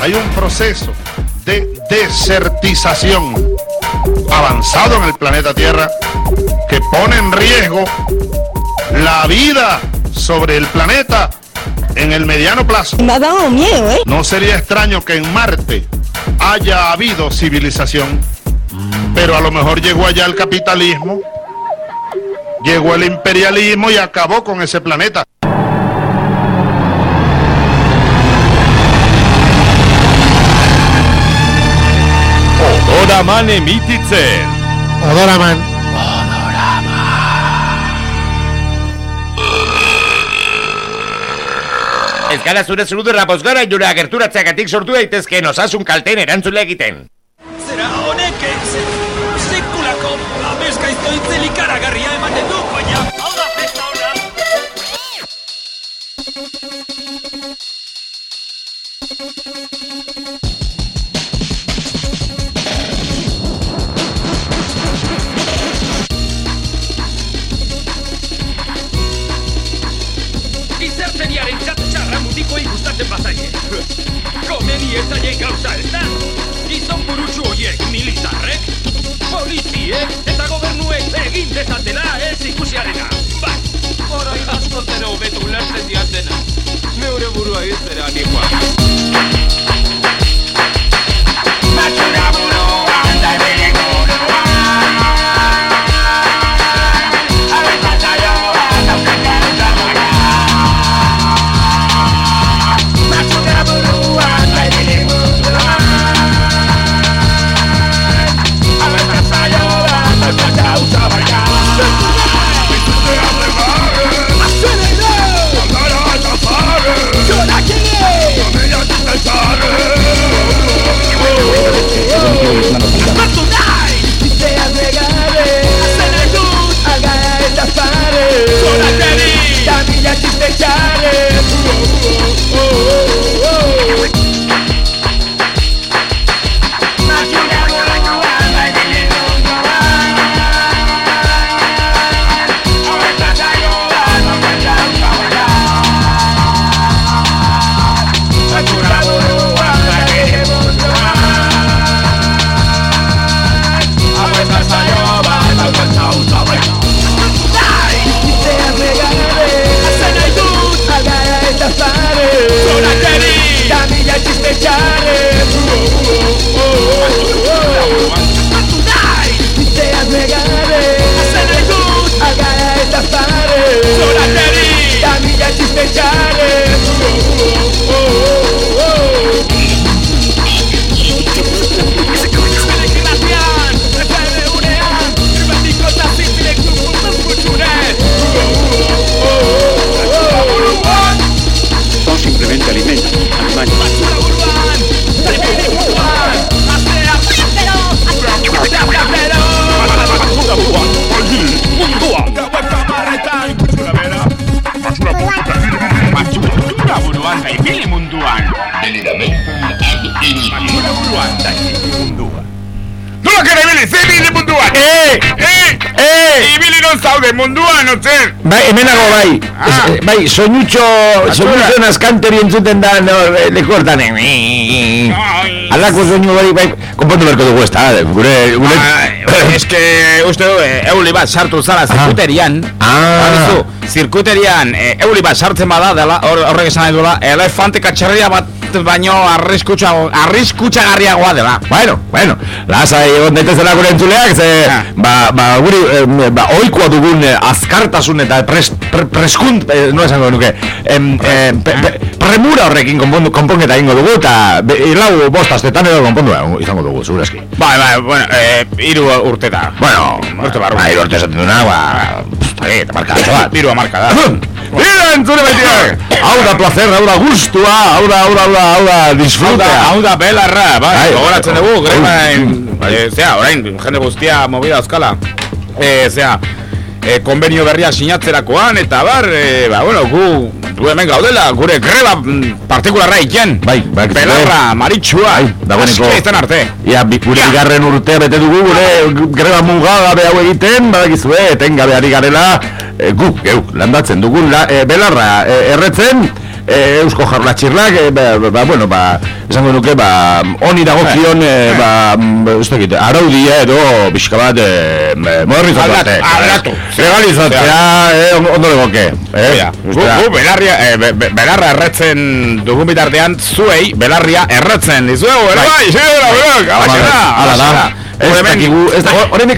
hay un proceso de desertización avanzado en el planeta Tierra que pone en riesgo la vida sobre el planeta en el mediano plazo. Me ha dado miedo, ¿eh? No sería extraño que en Marte haya habido civilización, pero a lo mejor llegó allá el capitalismo, llegó el imperialismo y acabó con ese planeta. Odoraman emititzen. Odoraman. Ez gara zure zurudurra bozgara jure agerturatzeagatik sortu daitezkeen osasun kalten erantzule egiten. Zera honek ez sekulako abeskaizto itzel ikaragarria ematen du, baina hau da festa ona. Gustatzen bazaie. Komeni ez zaie gauza ez da? Gizon burutsu horiek militarrek, poliziek eta gobernuek egin dezatela ez ikusiarena. Bai, orain askotero hobeto ulertzen diatena. Neure burua izera nikoa. Matxura burua, da munduan, otzen! Bai, hemenago bai. Ah. Eh, bai, soinutxo, soinutxo naskanteri entzuten da nor, eh, leku hortan. eh, Alako soinu bai, bai, konpontu berko dugu ez da, gure, gure... Ah, Es que uste du, euli bat sartu zala zirkuterian Ah. Badizu, zirkuterian eh, euli bat sartzen bada dela, hor- horrek esan nahi duela Elefante katxarria bat baino arriskutsa, arriskutsagarriagoa dela Bueno, bueno, lasai egon daitezela gure entzuleak, ze, Ah. ba, ba, guri, eh, ba, oikoa dugun eh, azkartasun eta pres, pre, preskunt, eh, no esango nuke, em, eh, pe, pe, premura horrekin konpondu, konponketa ingo dugu, eta be, lau bost astetan edo konpondu eh, izango dugu, segurazki. Bai, bai, bueno, eh, iru urte da Bueno, urte barru bai, urte esaten duna, ba, eta eta marka atzo bat. Iru amarka da Mira, entzule baitiak! Hau da placer, hau da gustua, hau da, hau da, hau da, hau da, Hau da, disfrutea. hau da belarra, bai, Bai, gogoratzen dugu, bai, gremain, bai. eh, zea, orain, jende guztia movida euskala, eh, zea, eh, konbenio berria sinatzerakoan, eta bar, eh, ba, bueno, gu, gu hemen gaudela, gure greba mm, partikularra iken, Bai, bai, belarra, maritxua, Bai, dagoeneko- izan arte. Ia, bi- gure bigarren urtea bete dugu gure greba mugagabe hau egiten, badakizue, etengabe ari garela, e, gu, geu, landatzen dugun la, e, belarra e, erretzen, e, Eusko Jarlatxirrak, e, ba, ba, bueno, ba, esango nuke, ba, honi dagokion, e, ba, ez dakit, araudia edo pixka bat, e, modernizatu Aldatu, arte. aldatu. Legalizatzea, e, on- ondo legoke. Eh? Gu, gu belarria, eh, be, be- belarra erretzen dugun bitartean, zuei belarria erretzen dizuegu, ere bai, segura, bai, Hala da. Ez dakigu, ez da, ene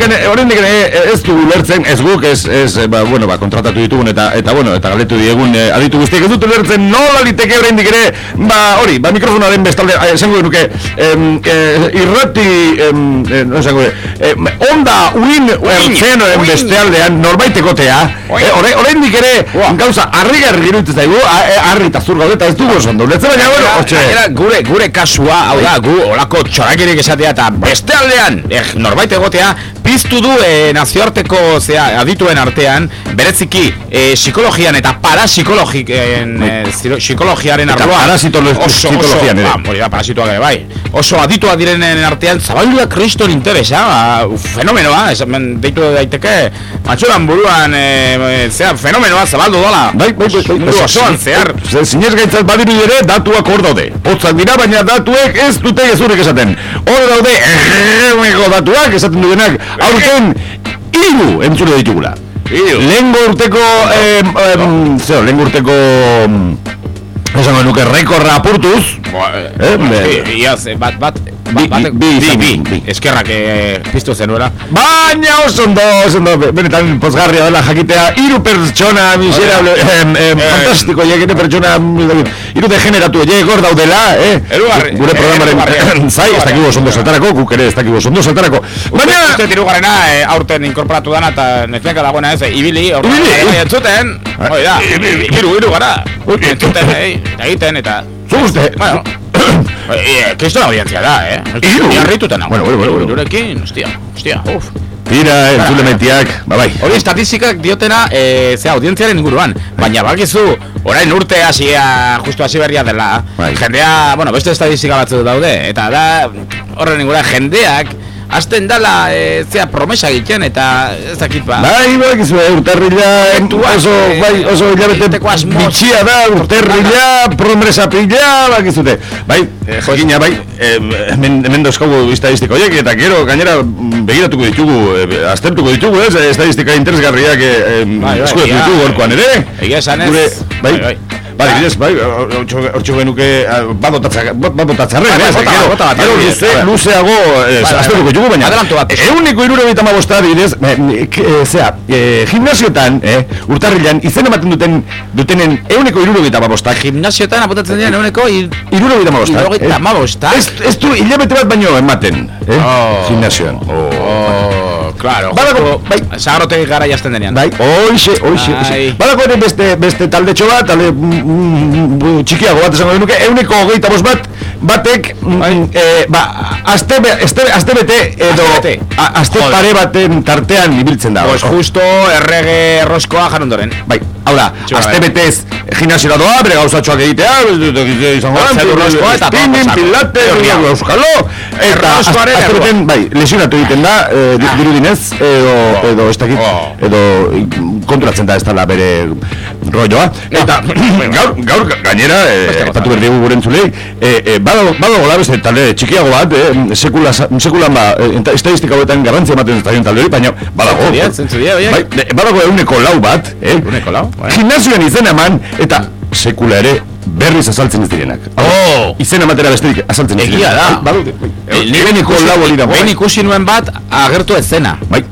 ez du ulertzen, ez guk, ez, ez, ba, bueno, ba, kontratatu ditugun eta, eta, bueno, eta galetu diegun eh, aditu guztiek. Ez dut ulertzen nola liteke oraindik ere, ba, hori, ba, mikrofonaren bestalde, eh, esango nuke, em, eh, irrati, em, eh, no esango, eh, onda uin ertzenoen bestealdean norbaitekotea, eh, oraindik ere, gauza, harri-garri iruditzen zaigu, a- eh, harri eta zur gaude, eta ez dugu oso ondo ulertzen, baina, bueno, gure, gure kasua, hau da, gu, olako txorakirik esatea eta beste eh, norbait egotea, piztu du eh, nazioarteko, zea, adituen artean, bereziki, eh, psikologian eta parapsikologiken, eh, ziro- psikologiaren arloan, psikologian ere. ba, hori da, parasitoak ere, bai, oso aditua direnen artean, zabaldu da kriston interesa, ba, fenomenoa, esan, deitu daiteke, matxoran buruan, eh, zea, fenomenoa zabaldu dola, Bai, bai, bai, bai, osoan, zehar, Ze- Zinez gaitzat badiru ere datuak hor daude Hotzak dira, baina datuek ez dute gezurrik esaten Hor daude errego datuak esaten dutenak Aurten hiru entzule ditugula. Lehengo urteko em, em, Zeo, lehengo urteko Esango nuke rekorra apurtuz Eh, me- Eh, iaz, eh, bat, bat, Bi- bat, bi- bi bi, bi, eskerrak eh, piztu zenuela. Baina oso ondo, oso ondo, benetan pozgarria dela jakitea. Hiru pertsona miserable, em, em, fantastiko, jekene pertsona Hiru degeneratu horiek hor daudela, eh? Hirugarri- Gure eh, programaren zai, ez dakigu oso ondo zertarako, guk ere ez dakigu oso ondo zertarako. Baina, Uste tirugarrena eh, aurten inkorporatu dana eta nezenka dagoena ez, eh, ibili, Ibili. entzuten, hori da, hiru, hiru gara, entzuten, eh, egiten, eta, zu uste, bueno, eh, kriston audientzia da, eh, Hiru. Iarrituta nago, Bueno, bueno, bueno, bueno. Hirurekin, hostia, hostia, uf. tira, entzule mentiak, ba bai Hori estatistikak diotena, e, ze audientziaren inguruan, baina bakizu, orain urte hasia, justu hasi berria dela, Bai. jendea, bueno, beste estatistika batzu daude, eta da, horren inguruan, jendeak, hasten dala, e, zea, promesa egiten, eta ez dakit ba. Bai, bai, gizu, urtarrila Efektuak, oso, eh, bai, oso hilabete asmoz. bitxia da, urtarrila, promesa pila, bakizute. Bai, eh, jakina, bai, eh, hemen, hemen dauzkagu estadistiko horiek, eta gero, gainera, begiratuko ditugu, eh, aztertuko ditugu, ez, eh, estadistika interesgarriak eh, Bai, bai, eskuetu egia, ditugu gorkoan ere. egia esan ez. Gure, bai, Bai, bai. Bai, bidez, bai, hortxo genuke, badotatzarren, Bai, bai, ez, gero, bat, gero luze, luzeago, eh, bai. ditugu, baina, Adelanto bat. euniko iruro eta mabosta adibidez, eh, k- eh, zera, eh, gimnasiotan, eh, urtarrilan, izen ematen duten, dutenen euniko iruro eta mabostak, Gimnasioetan apuntatzen diren eguneko iruro eta mabostak. Hirurogeita hamabostak? Ez, ez du hilabete bat baino ematen, eh, Oh. gimnasioan. Oh, claro, justu, bai. Sagarotegi gara jazten denean. Bai, oixe, oixe, Bai. oixe. Badako ere beste, beste taldetxo bat, talde mm, mm, mm, txikiago bat esango genuke, euneko hogeita bost bat, batek, mm, eh, ba, aste, be- aste, aste bete edo, Astebete. a- aste Joder. pare baten tartean ibiltzen da. Pues justo errege erroskoa jan ondoren. Bai, hau da, aste bai. betez gimnasiora doa, bere gauzatxoak egitea, izango da, Zedurrezkoa eta pilate, pasako. Erria. euskalo, eta errua. beten, bai, lesionatu egiten da, eh, dirudinez, edo, edo, ez dakit, Oh. edo konturatzen da ez dela bere rolloa, eta gaur, gaur gainera, eh, epatu behar digu gure entzulei, eh, eh, badago, badago la beste talde txikiago bat, eh, sekula, sekulan ba, eh, enta- estadistika hauetan garrantzia ematen ez zaion talde hori, baina badago, Zentzu dira, zentzu dira, horiek? bai, badago euneko lau bat, eh, Eguneko lau, bai. gimnasioan izena eman, eta sekula ere berriz azaltzen ez direnak. Oh! Izena ematera besterik azaltzen ez Egia direnak. da. Bai, badaude, bai. Eh, lau hori dago. Behin bai. ikusi nuen bat agertu ez zena. Bai.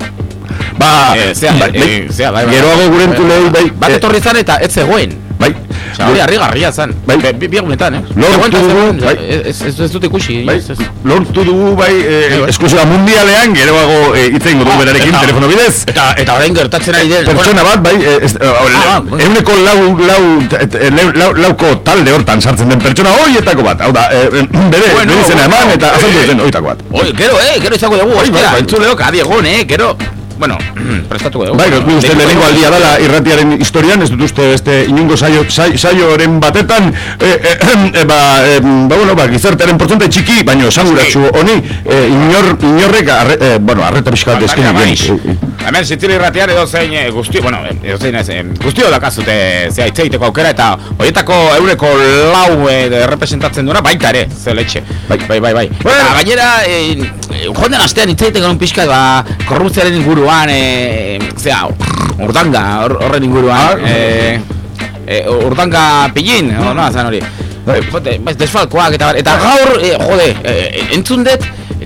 Ba, Eh, zea, bai, eh, bai. zea, bai, bai. Geroago gure entzulei, bai. Bat eh, etorri zan eta ez zegoen. Bai. Hori harrigarria zan. Bai. Be- Bi egunetan, eh? Lortu dugu, bai. Ez, ez, dut ikusi. Bai, lortu dugu bai, eh, Bai, bai. esklusiba mundialean, geroago eh, hitz egingo dugu berarekin telefono bidez. Eta, eta orain gertatzen ari den. Pertsona bat, bai, eh, ez- eh, Ah, euneko lau, lau, lau, lau, lauko talde hortan sartzen den pertsona horietako bat. Hau da, eh, bere, bere izena eman eta eh, azaldu zen horietako bat. Oi, gero, eh, gero izango dugu, bai, hostia, bai. entzuleok, adi egon, eh, gero, bueno, prestatuko dugu. Bai, nik uste lehenengo aldia dela irratiaren historian, ez dut uste beste inungo saio, saio, saioren batetan, eh, eh, eh, ba, eh, ba, bueno, ba, gizartearen portzente txiki, baino esanguratsu honi, eh, inor, inorrek, arre, eh, bueno, arreta pixka bat Faltaria eskenik maiz. dien. Hemen zintili irratian edo zein guztio, bueno, edo zein ez, guztio dakazute zea hitz egiteko aukera eta horietako eureko lau eh, representatzen duena baita ere, ze letxe. Bai, bai, bai, bai. Eta gainera, eh, joan den astean hitz egiteko un pixka, ba, korruptziaren inguruan, eh, zea, urdanga, hor- horren inguruan, eh, eh, urdanga pillin, o no, zan hori. Eh, jote, bai, desfalkoak eta eta gaur, eh, jode, eh, entzun dut,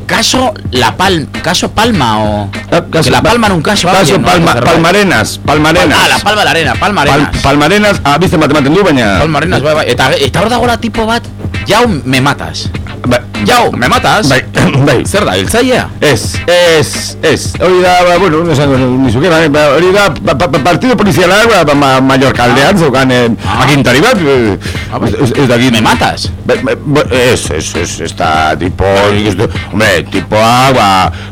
caso La Pal, caso Palma o que La Palma en un caso Caso alguien, ¿no? Palma. Palmarenas, Palmarenas. Ah, La Palma de la Arena, Palma Pal, Arenas. Palmarenas, abizten bat ematen du, baina... Palma Arenas, bai, bai. Eta, eta hor dagoela tipo bat, jau me matas. Ba, Jau, me matas. bai, bai. Zer da, hiltzailea? Ez, ez, ez. Hori da, ba, bueno, no esango nizuke, ba, ba, hori da, ba, ba, partido polizialak, ba, ba, ma, Mallorca aldean, zeukan, eh, Ah. agintari bat, eh, Ah, bai. ez, ez dakit. Me matas. Ba, ba, ba, ez, ez, ez, ez da, tipo, ez du, hombre, tipoa, ba,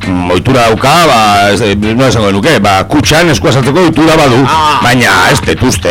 mm, ohitura dauka, ba, ez, eh, no esango nuke, ba, kutxan eskua sartzeko ohitura badu, Ah. baina ez detuzte,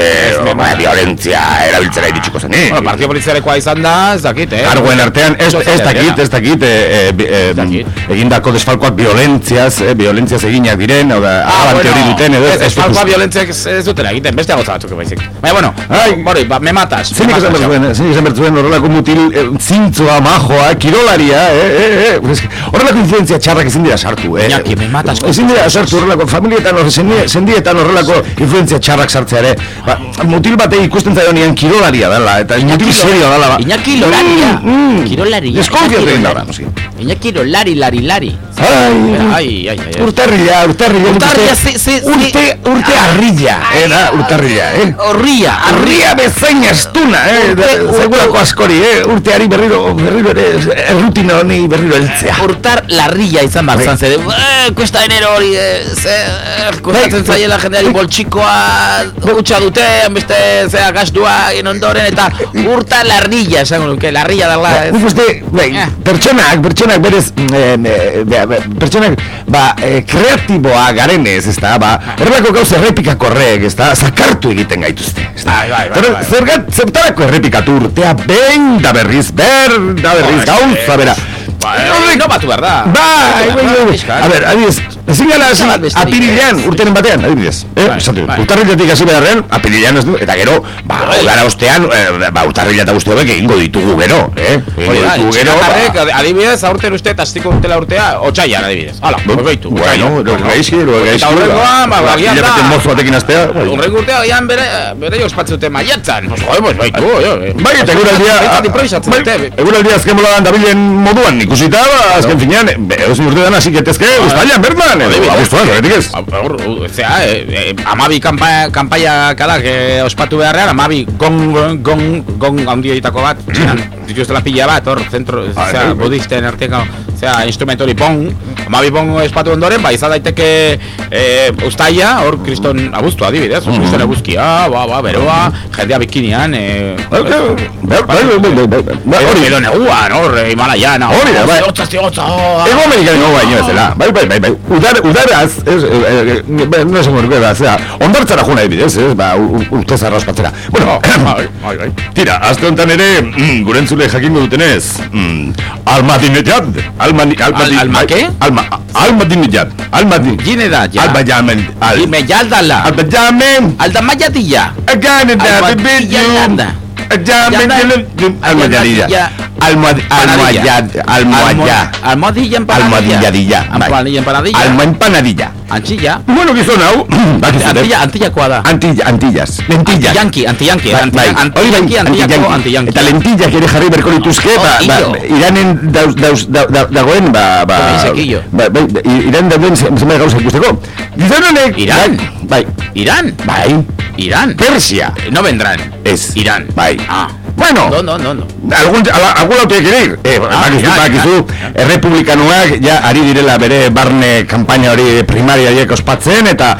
ba, violentzia erabiltzera iritsiko zen, eh? Bueno, partido polizialekoa izan da, ez dakit, eh? Kargoen artean, ez, ez dakit, ez dakit, eh, eh, bi- eh, dakit. egindako desfalkoak violentziaz, eh, violentziaz eginak diren, hau da, Ah, abante hori duten, edo, ez, ez ez falkoa dituzte. violentziak ez, dutela egiten, beste gauza batzuk baizik. Baina, bueno, Ai. hori, ba, me matas. Zein me esan matas, behar zuen, zein esan behar zuen horrelako mutil eh, zintzoa, majoa, kirolaria, eh, eh, eh, que horrelako influenzia txarrak ezin dira sartu, eh. Iñaki, me matas Ezin dira sartu horrelako, familietan, hor, sendi- sendietan horrelako influenzia txarrak sartzea ere. Ba, mutil batei ikusten zaio nian kirolaria dela, eta mutil serio dela, ba. Iñaki Lolaria. Mm, mm. Kirolaria. Deskonfiatu egin da. Iñaki Lolari, lari, lari. Ai, Ai, ai. Urtarrila, urtarrila, Urtarrila, ze- ze- urte, urte arrilla, era, urtarrila, eh? Horria, Arria bezain astuna, eh? Segurako askori, eh? Urteari berriro, berriro ere, errutina honi berriro heltzea. Urtar larrilla izan behar zan zede eh, Kuesta enero hori eh, ze, eh, Kostatzen Bai. zaiela jendeari boltsikoa Gutxa dute Beste zea gastua ondoren Eta urtar larrilla esango nuke Larrilla dela ez Nik uste, bai, Eh. pertsonak, pertsonak berez, mm, eh, be- be- pertsonak, ba, eh, kreatiboa garenez, ez da, ba, horrelako gauza errepikakorrek, ez da, zakartu egiten gaituzte, ez da. Bai, bai, bai, Zer- bai. Zergat, zertarako errepikatu urtea, behin da berriz, ber da berriz, Ba, gauza, bera. Ba, no batu behar da Bai, bai, bai, bai. A ber, adibidez, ezin gara besterik apirilean, ez. urteren batean, adibidez. Eh, Bai, esan dut, bai. urtarrilatik hasi beharrean, apirilean ez du, eta gero, ba, Bai. gara ostean, eh, ba, urtarrila eta guzti hauek egingo ditugu gero, eh? Egingo ditugu gero, ba, adi- adibidez, aurten uste eta aztiko urtela urtea, otxaian adibidez. Hala, baitu, Bueno, lo gaizki, lo gaizki. Eta horrengoa, ba, ba, agian da. Mozo batekin astea, bai. Horrengo urtea, agian bere, bere jo espatzen dute maiatzan. Pues, joder, pues, baitu, jo. Bai, eta eguraldia, bai, eguraldia azken boladan dabilen moduan ikusita, ba, azken finean, edozein urtean hasi getezke, ustailan bertan, edo, abuztuan, horretik ez. Ba, Hor, zera, eh, eh, amabi kanpa, kanpaia kalak eh, ospatu beharrean, amabi gong, gong, gong, gong handia ditako bat, txinan, dituztela pila bat, hor, zentro, Ah, zera, bai, bai. budisten arteko, zera, instrumentu hori bong, amabi bong espatu ondoren, ba, izan daiteke eh, ustaia, hor, kriston abuztu adibidez, Mm. kriston abuzkia, ba, ba, beroa, jendea bikinian, eh, Bai, bai, bai, bai, bai, bai, bai, bai, Hori edo neguan, hor, eh, Himalaian, hor, Hori da, bai. Zigotza, oh, Ego Amerikan ego baino bezala, bai, bai, bai, bai, udar, udaraz, ez, eh, eh, eh, no esan gorke da, zera, ondartzara juna ebidez, ez, ba, urte zarra ospatzera. Bueno, bai, bai, bai. tira, azte honetan ere, mm, gure entzule jakingo dutenez, mm, almadinejad, almani, almadi, alma bai, ke? Alma, almadinejad, almadi, Gine da, ja. alba jamen, al, Dime, jaldala. alba jamen, Alda maiatilla. again, da, Alma- bibid, Yalanda. Jamen, Yalanda. almadinejad, almad, almayad, almoyad, Almohadilla empanadilla. almohadilladilla, bai. Almohadilla empanadilla. alma empanadilla. Anchilla. Bueno, gizon hau, bakizute. Antilla, antillakoa da. Antilla, antillas, lentillas. Antiyanki, antiyanki. Bai, bai, hori bai, Antiyanki, antillako, antiyanki. antiyanki. Eta lentillak ere jarri berko lituzke, ba, Oh, ba, illo. iranen dauz, dauz, da, da, dagoen, ba, ba, Hori sekillo. ba, bai, i- iran dauden ze- zenbait gauza ikusteko. Gizon honek, Iran. bai, Irán. bai, Irán. Persia, No vendrán. ez, Irán. bai. Ah. Bueno, No, no, no, no. algun, ala, algun auto ere ir. Eh, Ah, bakizu, Iran, bakizu, errepublikanuak ja ari direla bere barne kanpaina hori primaria horiek ospatzen, eta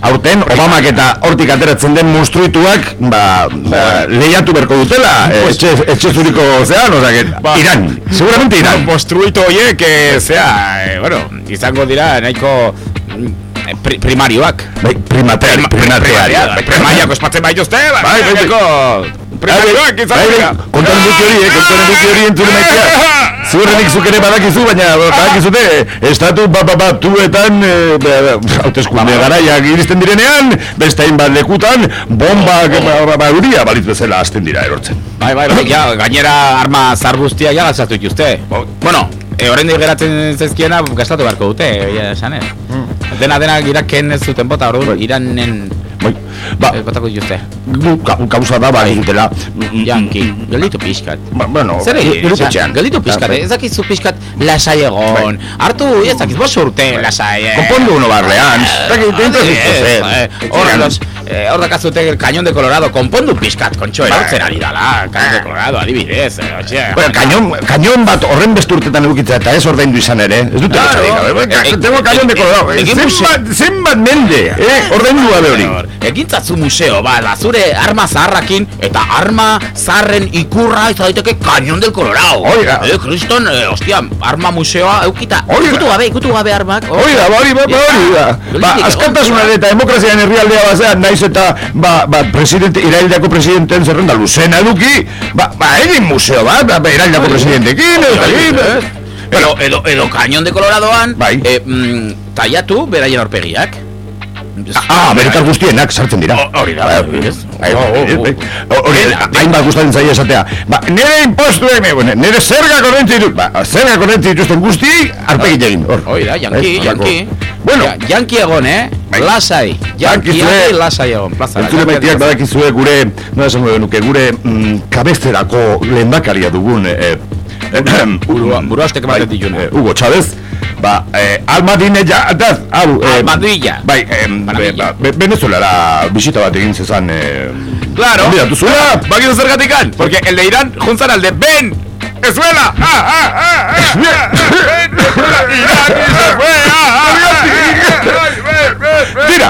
aurten Obamak eta hortik ateratzen den monstruituak ba, ba, lehiatu berko dutela eh, etxe, etxe zuriko zean, ozak, Ba. Iran, seguramente Iran Monstruito horiek, eh, zea, eh, bueno, izango dira nahiko pri, primarioak. bai, primateari, primateari Primariak ospatzen baituzte, bai, Bai, bai, bai. nahiko Primatuak izan bai, dira. bai, Kontaren duki hori, eh, kontaren duki hori entzule maitea. Ziurrenik zuk ere badakizu, baina badakizute, estatu ba, ba, batuetan, e, hauteskunde garaiak iristen direnean, beste hainbat lekutan, bombak, ba, ba, ba, uria balitz bezala hasten dira erortzen. Bai, bai, bai, ja, gainera arma zar guztia ja gastatu dituzte. Bueno, e, orain geratzen zezkiena gastatu beharko dute, esan ez. Dena dena iraken ez zuten bota, orduan, iranen Bai, ba, eh, botako dituzte. gu- ka- da, ba, dutela. Janki, gelditu pixkat. Ba, bueno, Zer egin, iruketxean. gelditu pixkat, Bai. ez dakizu pixkat lasai egon. Hartu, ez dakiz, bos urte lasai. eh. Konpondu uno barrean. Dentro Eh, eh, Hor, dakazute el cañón de Colorado, konpondu pixkat, kontxo, erortzen ari dala, cañón de Colorado, adibidez. Bueno, kañon, kañon bat horren besturtetan edukitzea eta ez ordaindu izan ere. Ez dute Claro. Tengo kañon de colorado. Zenbat, zenbat mende, eh? Ordaindu gabe hori. Egintzatzu museo, ba, da zure arma zaharrakin, eta arma zaharren ikurra ez daiteke cañón del Colorado. Oiga. Eh, kriston, eh, ostia, arma museoa eukita. Oiga. Ikutu gabe, ikutu gabe armak. Hori da, ba, hori, ba, hori da. Ba, egon. eta demokraziaren herrialdea bazean, naiz eta, ba, ba, presidente, iraildako presidenteen zerrenda luzena eduki, ba, ba, egin museo bat, ba, ba, iraildako presidentekin, ez dakit, eh? Edo, edo, edo cañón de Coloradoan, Bai. eh, Ah, beretar guztienak sartzen dira. Hori da, Bai, bai, bai. Hori, Dena, hainbat gustatzen zaie esatea. Ba, nire impostuek, me- bueno, nire zerga korrentzi ditut, ba, zerga korrentzi dituzten guzti, arpegit egin, hor. Hoi da, yanki, Eh, yanki. Bueno, Ja, yanki egon, eh? Lasai. Yanki, lasai egon. Entzule maiteak badakizue gure, nola esango genuke, gure mm, kabezerako lehendakaria dugun, eh, eh, Burua- buruaztek ematen bai, dituna. eh, Hugo Chávez, ba, eh, almadine ja, ataz, hau, eh, Almadilla. Bai, em, be, Maravilla. ba, be, Venezuelara bisita bat egin zezan, eh, Claro. Gonbidatu zuela. Bakizu zergatikan. Porque el de Irán juntzan al de Ben. Ezuela. Ah, ah, ah, ah, ah, Ben, Venezuela, Irán, y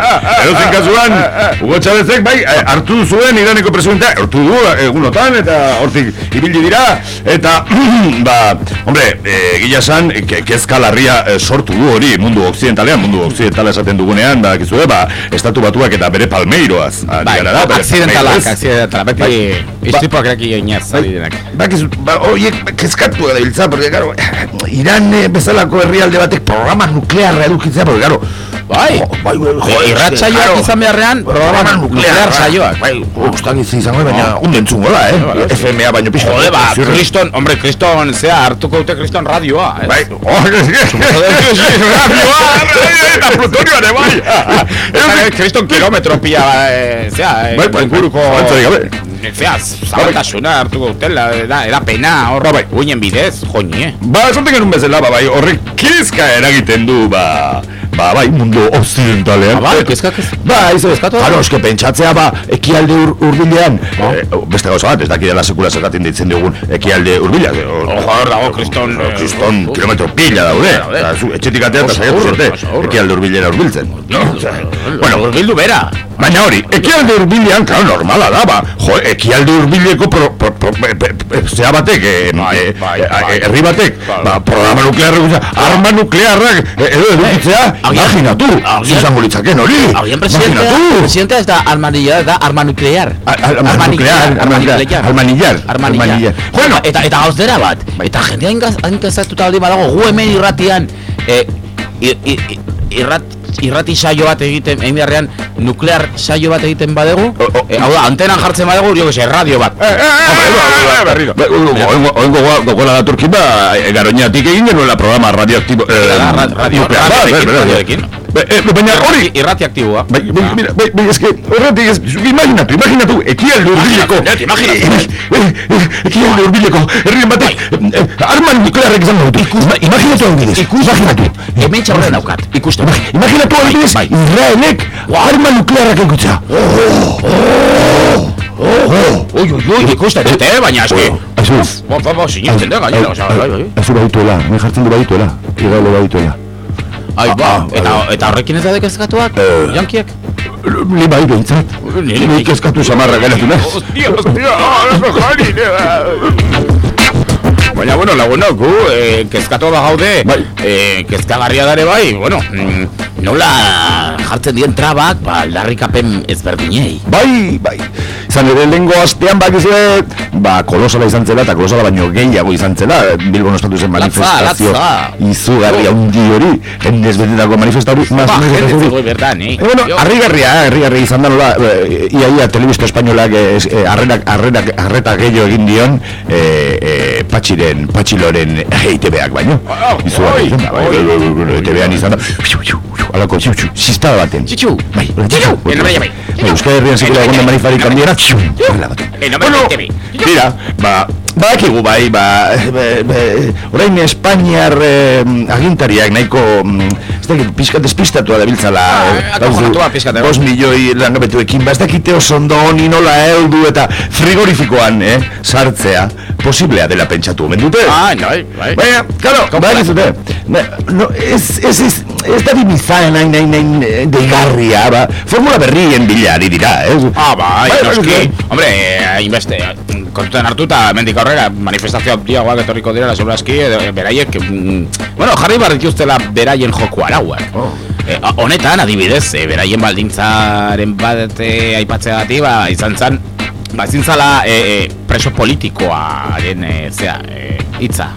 edozein kasuan, Hugo Chávezek bai, eh, hartu zuen Iraneko presidentea, hartu du eh, egunotan, eta hortik ibili dira, eta, ba, hombre, e, gila esan, ke, kezka larria eh, sortu du hori mundu occidentalean, mundu occidentala esaten dugunean, ba, kizue, ba, estatu batuak eta bere palmeiroaz. ari Bai, gara da, bere accidentalak, palmeiroaz. accidentalak. Beti Bai. istripoak eraki gainaz, ari denak. Bakizu, ba, horiek kezkatu da biltza, porque, claro, Iran eh, bezalako herrialde batek programa nuklearra edukitzea, porque, claro, Bai. bai, bai, jo, Irratsaioak claro, izan beharrean, programa nuklear saioak. Bai, ustakitz izango, baina ondo entzungo da, eh? FMA baino pixka. Jode, ba, kriston, hombre, kriston, zea, hartuko dute kriston radioa, ez? Bai, oh, radioa, eta plutonioa ere, bai. Eta kriston kilometro pia, eh, zea, eh, Bai, bai, inguruko... zalantzarik gabe. Zea, zabaltasuna hartuko dutela, da, era pena, hor, Ba, bai. bidez, joñi, eh? Ba, esaten genuen bezala, ba, bai, horrek kezka eragiten du, ba, ba, bai, mundu occidentalean. Ba, bai, kezka, kezka. Ba, izo, Kezkatu da. Claro, eske pentsatzea, ba, ekialde ur, urbilean, eh, beste gauza bat, ez dakidala sekula zergatin ditzen dugun, ekialde urbila. Ojo, hor dago, kriston, eh, kriston, uf. kilometro pila daude. Eta zu, etxetik atea Oso saiatu zerte, urrun. ekialde urbilera urbiltzen. No, bueno, bildu bera. Baina hori, ekialde urbilean, claro, normala da, ba, jo, ekialde urbileko pro, pro, pro, pe- pe- zea batek, eh, eh, bai, eh, bai. eh, herri batek, Bai. ba, programa nuklearrak, osea, arma nuklearrak, eh, edo edukitzea, agian- imaginatu, izango litzaken hori, Agian presidentea, presidentea ez da armanilla, da arma nuklear. Arma nuklear, arma nuklear, armanillar, armanillar. Bueno. eta eta gauzera bat. Eta jendea ingaz- ingazatuta aldi badago gu hemen irratian eh, irrat irrati saio bat egiten egin beharrean nuklear saio bat egiten badegu eh, hau da antenan jartzen badegu jo que radio bat berriro Ba, Oengo gogola da turki ba, eh, garoñatik egin genuela programa radioaktibo, eh, radio- nuklear bat, Be- eh, Baina hori, irrati aktiboa Bai, bai, mira, bai, bai, eske, horretik ez, imaginatu, imaginatu, ekialde urbileko. Eh, eh, eh, ekialde urbileko, herrien batek, eh, arman nuklearrek izango dut, Ima- imaginatu hau bidez, imaginatu, hemen txaurren daukat ikusten Imag- imaginatu hau bidez, Bai. Israelek, arman nuklearrak eukitza, oi oi oi ikusten dute eh, baina eske Aizu, Bo, bo, bo, sinisten da, gainera, osea, bai, bai. aizu badituela, jartzen du badituela, Israele badituela, Ai, ba, Ah, eta, bai. eta horrekin ez da kezkatuak, Eh. jankiek? Ni bai behintzat, Ni- ni kezkatu samarra geratu naiz. Hostia, hostia, Baina, bueno, lagunok, gu, eh, kezkatu da gaude, Bai. eh, kezkagarria dare bai, bueno, mm, nola jartzen dien trabak, ba, aldarrikapen ezberdinei. Bai, bai. izan ere lengo astean bakizue, ba, kolosala izan zela, eta kolosala baino gehiago izan zela, Bilbon ospatu zen manifestazio latza. izugarri handi hori, jendez betetako manifestazio, Ba, mas- jende hori. zegoen bertan, eh? Eh, bueno, harrigarria, eh, harrigarria izan da nola, eh, ia ia telebista espainolak es- eh, harrenak, harrenak, harreta gehiago egin dion, eh, eh, patxiren, patxiloren EITB-ak baino. Izugarri izan da, bai, bai, bai, bai, bai, EITB-an izan da, fiu, fiu, fiu, alako, fiu, fiu, sistada baten. Txitxu. Bai, bai, Txitxu. bai, En nombre de bai. Bai, Euskal Herrian sekula egon den manifarik handiena, txiu, horrela baten. TV. Tira, ba, badakigu bai, ba, be, be, orain Espainiar eh, agintariak nahiko, mm, ez dakit, pizkat despistatua dabiltzala. Ah, eh, akojonatua dauzu, pixkat, eh. Bost milioi langabetuekin, ba, ez dakite oso ondo honi nola heldu eta frigorifikoan, eh, sartzea, posiblea dela pentsatu, omen dute? Ah, bai, bai. Baina, claro, badakizute, ba, no, ez, ez, ez, ez da bimizan hain, hain, hain, eh, deigarria, ba, formula berrien bila ari dira, ez? Ah, bai, Bai, noski. bai, Hombre, eh, hainbeste, kontutan hartuta, mendik aurrera, manifestazio handiagoak etorriko direla, segurazki, edo, beraiek, mm, bueno, jarri behar dituztela beraien joku arauak. Oh. Eh, honetan, adibidez, eh, beraien baldintzaren bat eh, aipatzeagatik, ba, izan zen, ba, ezin zala eh, eh, preso politikoaren, eh, zea, eh, hitza,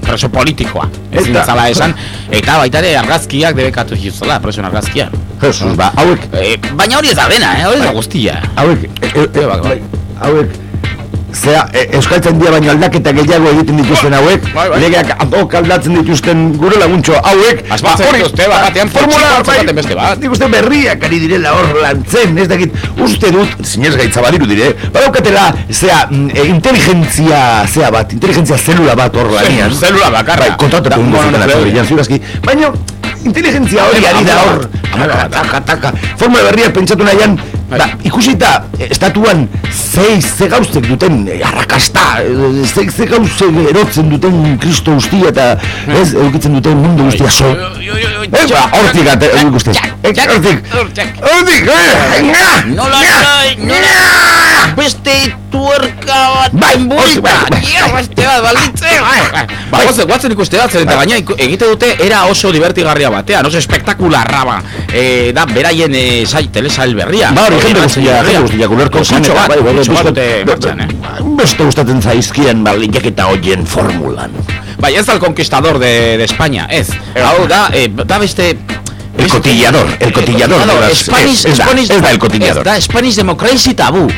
preso politikoa, ezin Eta- zala esan, eta baita ere argazkiak debekatu zizela, presoen argazkiak. Jesus, ba, hauek, Eh, baina hori ez da dena, eh? hori ez da guztia. hauek, e, e, e, Bai, bai. hauek, zea, e, euskaltzen dia baino aldaketa gehiago egiten dituzten hauek, Bai, bai. legeak adok aldatzen dituzten gure laguntxo hauek, Asmatzen hori- dituzte, bat batean, formula, bai, zeukaten beste bat. nik uste berriak ari direla hor lantzen, ez dakit, uste dut, zinez gaitza badiru dire, badaukatela, zea, mm, e, inteligentzia, zea bat, inteligentzia zelula bat hor lanian. zelula bakarra. Bai, nukleoa. atzo ziurazki, baina, inteligentzia hori ari da hor, taka, taka, forma berriak pentsatu nahian, ba, ikusita, eh, estatuan, zei, ze gauztek duten, eh, arrakasta, eh, ze, gauzek erotzen duten kristo guztia eta, ez, eukitzen duten mundu guztia so. Eh, ba, hortik ate, hortik, hortik, Nola nahi, nola nga. beste tuerka bat Bai, bai, bai. Ia, beste bat balditze. Ba, guazen, guazen ikuste bat, zeren eta Bai. baina iku- egite dute era oso divertigarria batean, oso espektakularra ba. Eh, da, beraien eh, sai, telesail berria. Ba, hori, Eh, jende bat, guztia, jende guztia gulerko Konkurtso eta bat, bai, bai, konkurtso bat pixkat- dute martxan, eh. Beste gustatzen zaizkien, ba, lehiaketa hoien formulan. Bai, ez da el conquistador de, de España, ez. Hau da, eh, da beste... El cotillador, el cotillador de las- Spanish, ez- ez da, Spanish, ez da el cotillador. Da, Spanish Democracy tabu.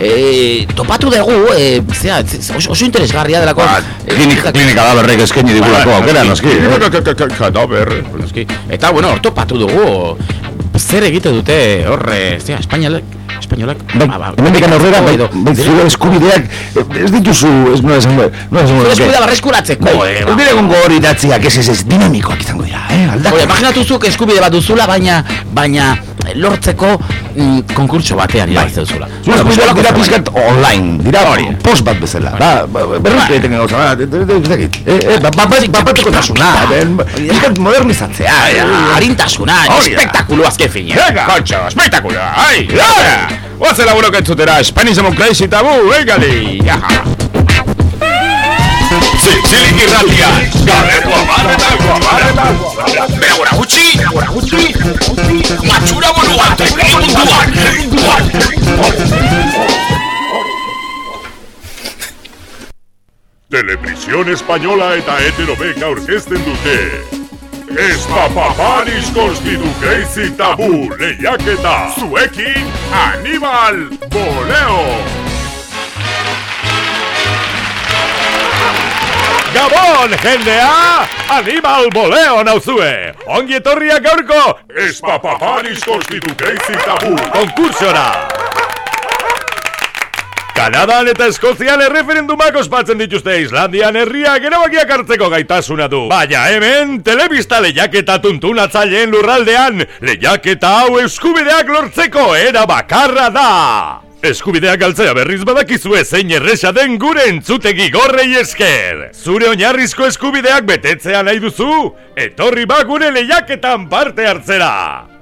Eh, topatu dugu, eh, zera, oso, oso interesgarria delako. Ba, eh, klinika, klinika da berrek eskaini digulako aukera, noski. eh? Kadaber, noski. Eta, bueno, hor topatu dugu, zer egite dute, horre, zera, espainolek, Bai, hemendik aurrera, bai, bai, zure eskubideak, eh, ez dituzu, ez nola esango, nola esango. Zure eskubidea berreskuratzeko, Bai, eh, ez dira egongo hori datziak, ez ez ez, dinamikoak izango dira, eh, Hore, aldaketa. imaginatu zuk eskubide bat duzula, baina, baina, lortzeko mm, konkurtso batean irabazte duzula. Zure eskubideak dira pizkat online, dira Hori. post bat bezala, da, ba, ba, berrik egiten gauza, ba, ez dakit, eh, eh, ba, ba, ba, ba, bateko tasuna, ben, pizkat modernizatzea, eh, Harintasuna, da. espektakulu azken fina. Venga. Kontxo, espektakulu, ai, ja. Oazen laburok entzutera, Spanish Democracy tabu, egali, jaha. Zintzilik irratia, gabeko amarretako amarretako. Begura gutxi, begura gutxi, matxura monuan, munduan. Teleprisión Española eta Heterobek aurkezten dute. Espapaparis konstitu crazy tabu lehiaketa. Zuekin, Aníbal Boleo. Gabon, jendea! Aníbal Boleo nauzue! Ongi etorriak gaurko Espapaparis konstitu crazy tabu konkursora! Kanadan eta Eskozian erreferendumak ospatzen dituzte Islandian herriak erabakiak hartzeko gaitasuna du. Baina hemen, telebista lehiaketa tuntunatzaileen lurraldean, lehiaketa hau eskubideak lortzeko era bakarra da. Eskubideak galtzea berriz badakizue zein erresa den gure entzutegi gorrei esker. Zure oinarrizko eskubideak betetzea nahi duzu? Etorri ba gure lehiaketan parte hartzera.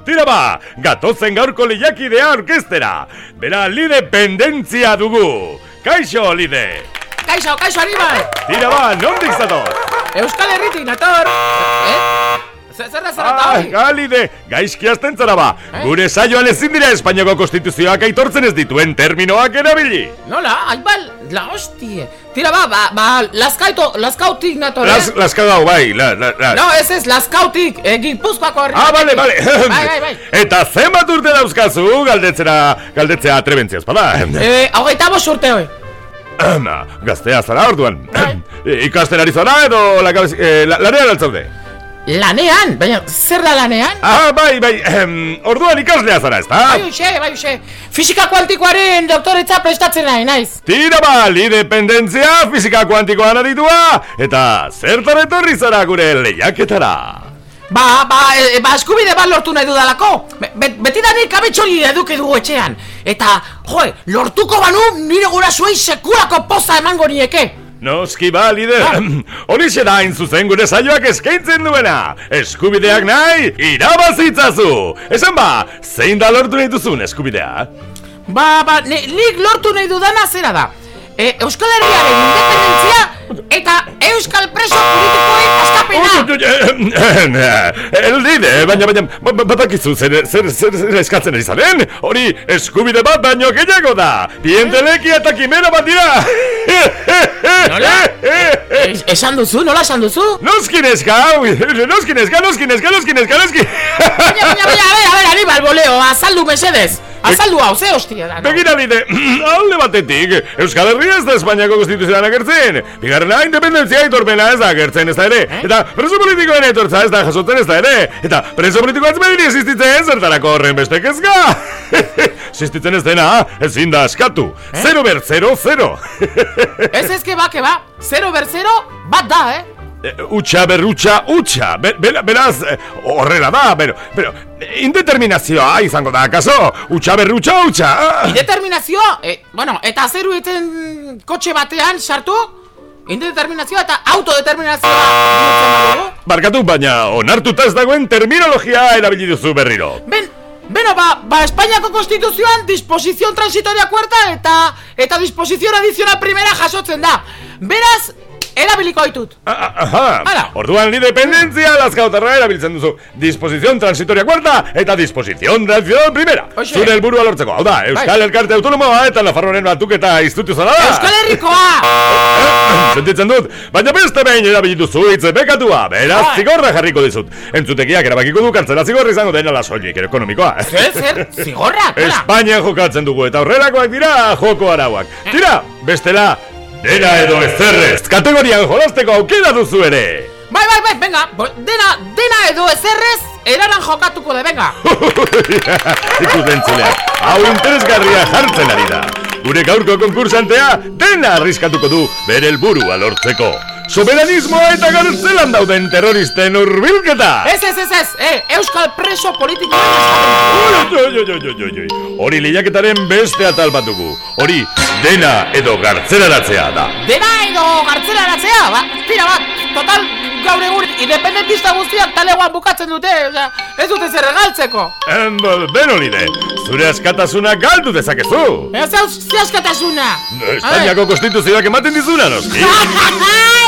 Tira ba, gatozen gaurko lehiakidea orkestera. Bera, lide pendentzia dugu. Kaixo, lide. Kaixo, kaixo, Aníbal! Tira ba, nondik zatoz? Euskal Herritik nator! Eh? Zer zer da zer da Ah, hori? galide, gaizki azten zara ba. Eh? Gure saioan ezin dira Espainiako konstituzioak aitortzen ez dituen terminoak erabili. Nola, aibal, la hostie. Tira ba, ba, ba, laskaito, laskautik nator, Las, eh? laska dau, bai, la, la, la. No, ez ez, laskautik, eh, gipuzkoako herri. Ah, bale, bale. Bai, bai, bai. Eta zenbat urte dauzkazu galdetzera, galdetzea atrebentziaz, bada? Eh, hogeita bost urte hoi. Gaztea zara orduan. Bai. Ikasten ari zara edo lakabez, eh, la, lanean altzaude? Lanean, baina, zer da lanean? Ah, bai, bai, em, orduan ikaslea zara, ezta? Bai, uxe, bai, uxe. Fisika kuantikoaren doktoretza prestatzen nahi, naiz. Tira ba, lidependentzia, fizika kuantikoan aditua, eta zertan etorri zara gure lehiaketara. Ba, ba, e, ba, eskubide bat lortu nahi dudalako. Be, be, betidanik abetxori eduki dugu etxean. Eta, joe, lortuko banu nire gurasuei sekulako poza emango nieke. Noski ba, lider. Horixe da hain zuzen gure saioak eskaintzen duena. Eskubideak nahi, irabazitzazu. Esan ba, zein da lortu nahi duzun eskubidea? Ba, ba, ne, nik lortu nahi dudana zera da. E, Euskal Herriaren independentzia eta Euskal preso politikoen askapena. El lide, baina, baina, ba- ba- batakizu zer, zer, zer, zer eskatzen ari zaren? Hori, eskubide bat baino gehiago da. Bienteleki eta kimera bat dira. Nola? Es, esan duzu, nola esan duzu? Noski neska, ui, noski neska, noski neska, noski neska, noski. Baina, baina, baina, a ver, a ver, Aníbal, boleo, azaldu mesedez. Azaldu hau, ze hostia da. Begira lide, alde batetik, Euskal Herria ez da Espainiako konstituzioan agertzen. Bigarrena, independentzia aitorpena ez da agertzen ez da ere. Eta preso politikoen aitortza ez da jasotzen ez da ere. Eta preso politiko atzmediri existitzen zertarako horren beste kezka. Existitzen ez dena, ezin da askatu. Zero ber, zero, zero. Ez ez que ba, que ba, zero ber zero, bat da, eh? Eh, Utxa berrutxa utxa, Be- bera- beraz, eh, horrela da, pero, pero, eh, indeterminazioa izango da, akaso? Utxa berrutxa utxa. ah. Indeterminazioa, eh, bueno, eta zeru eten kotxe batean sartu, indeterminazioa eta autodeterminazioa. Barkatu, baina onartuta ez dagoen terminologia erabili duzu berriro. Ben, beno, ba, ba, Espainiako konstituzioan disposizion transitoria kuarta eta eta disposizion adizional primera jasotzen da. Beraz, erabiliko ditut. Ah, ah, Aha, Hala. orduan independentzia lazkautarra erabiltzen duzu Disposizion transitoria cuarta eta disposizion transición primera. Zure helburua lortzeko, hau da, Euskal Bai. Elkarte Autonomoa eta Nafarroaren batuketa instituzionala da Euskal Herrikoa! Sentitzen dut, baina beste behin erabili duzu hitz bekatua Beraz, Bai. zigorra jarriko dizut Entzutekiak erabakiko du kartzela zigorra izango dena la soilik ekonomikoa Zer, zer, zigorrak, nola? Espainian jokatzen dugu eta horrelakoak dira joko arauak. Tira, bestela, dena edo ezerrez, kategorian jolasteko aukera duzu ere. Bai, bai, bai, venga, dena, dena edo ezerrez, eraran jokatuko de, venga. Ikus entzuleak, hau interesgarria jartzen ari da. Gure gaurko konkursantea dena arriskatuko du bere helburua lortzeko. Soberanismoa eta gartzelan dauden terroristen urbilketa! Ez, ez, ez, ez, eh, Euskal preso oi, oi. Hori lehiaketaren beste atal bat dugu. Hori dena edo gartzelaratzea da. Dena edo gartzelaratzea, ba, tira bat, total, gaur egun independentista guztiak taleguan bukatzen dute, osea, ez dute zer regaltzeko. Endo, beno zure askatasuna galdu dezakezu. Baina zeu, ze askatasuna. Espainiako konstituzioak ematen dizuna, noski.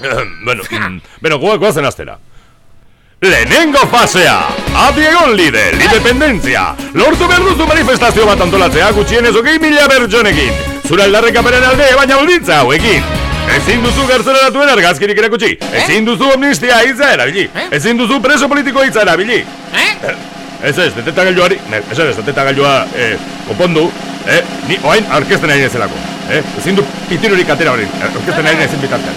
Bueno, mm, beno, goa goazen astera. Lehenengo fasea! Adi egon lide, lidependentzia! Lortu behar duzu manifestazio bat antolatzea gutxienez hogei mila bertsonekin! Zura aldarrekapenen alde, baina baldintza hauekin! Ezin duzu gartzeneratuen argazkirik erakutsi! Ezin duzu amnistia hitza erabili! Eh? Ezin duzu preso politiko hitza erabili! Eh? Ez ez, deteta gailuari, ez ez, deteta gailua, eh, konpondu, eh, ni oain orkesten ari nezelako, eh, ezin du pitirurik atera hori, orkesten ari nezen bitartean.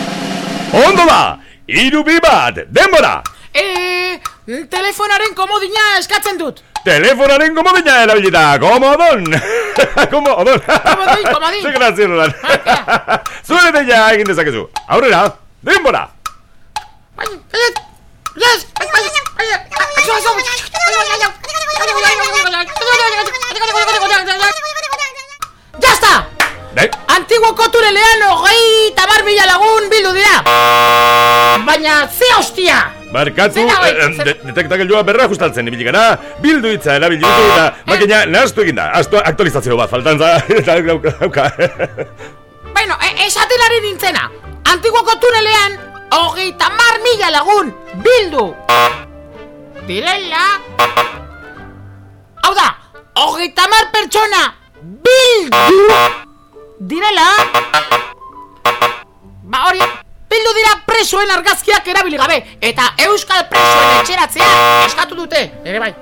Ondo da, iru bi bat, denbora! Eh, telefonaren komodina eskatzen dut. Telefonaren komodina erabilita, komodon! komodon! Komodin, komodin. Ze grazio nolan. Ah, Zure deia egin dezakezu, aurrera, denbora! Ya está! Antiguoko tunelean hogei tabar mila lagun bildu dira! Baina ze hostia! Barkatu, Zera hoi, eh, zer- de- detektagelua berra justaltzen ibili gara, bildu hitza erabili ditu eta makina nahastu egin da, Astu- aktualizazio bat faltan za, eta dauka, dauka. Bueno, esaten ari nintzena! Antiguoko tunelean hogeita mar mila lagun bildu. Direla. Hau da hogeita mar pertsona bildu. Direla. Ba hori bildu dira presoen argazkiak erabili gabe eta euskal presoen etxeratzea eskatu dute ere bai.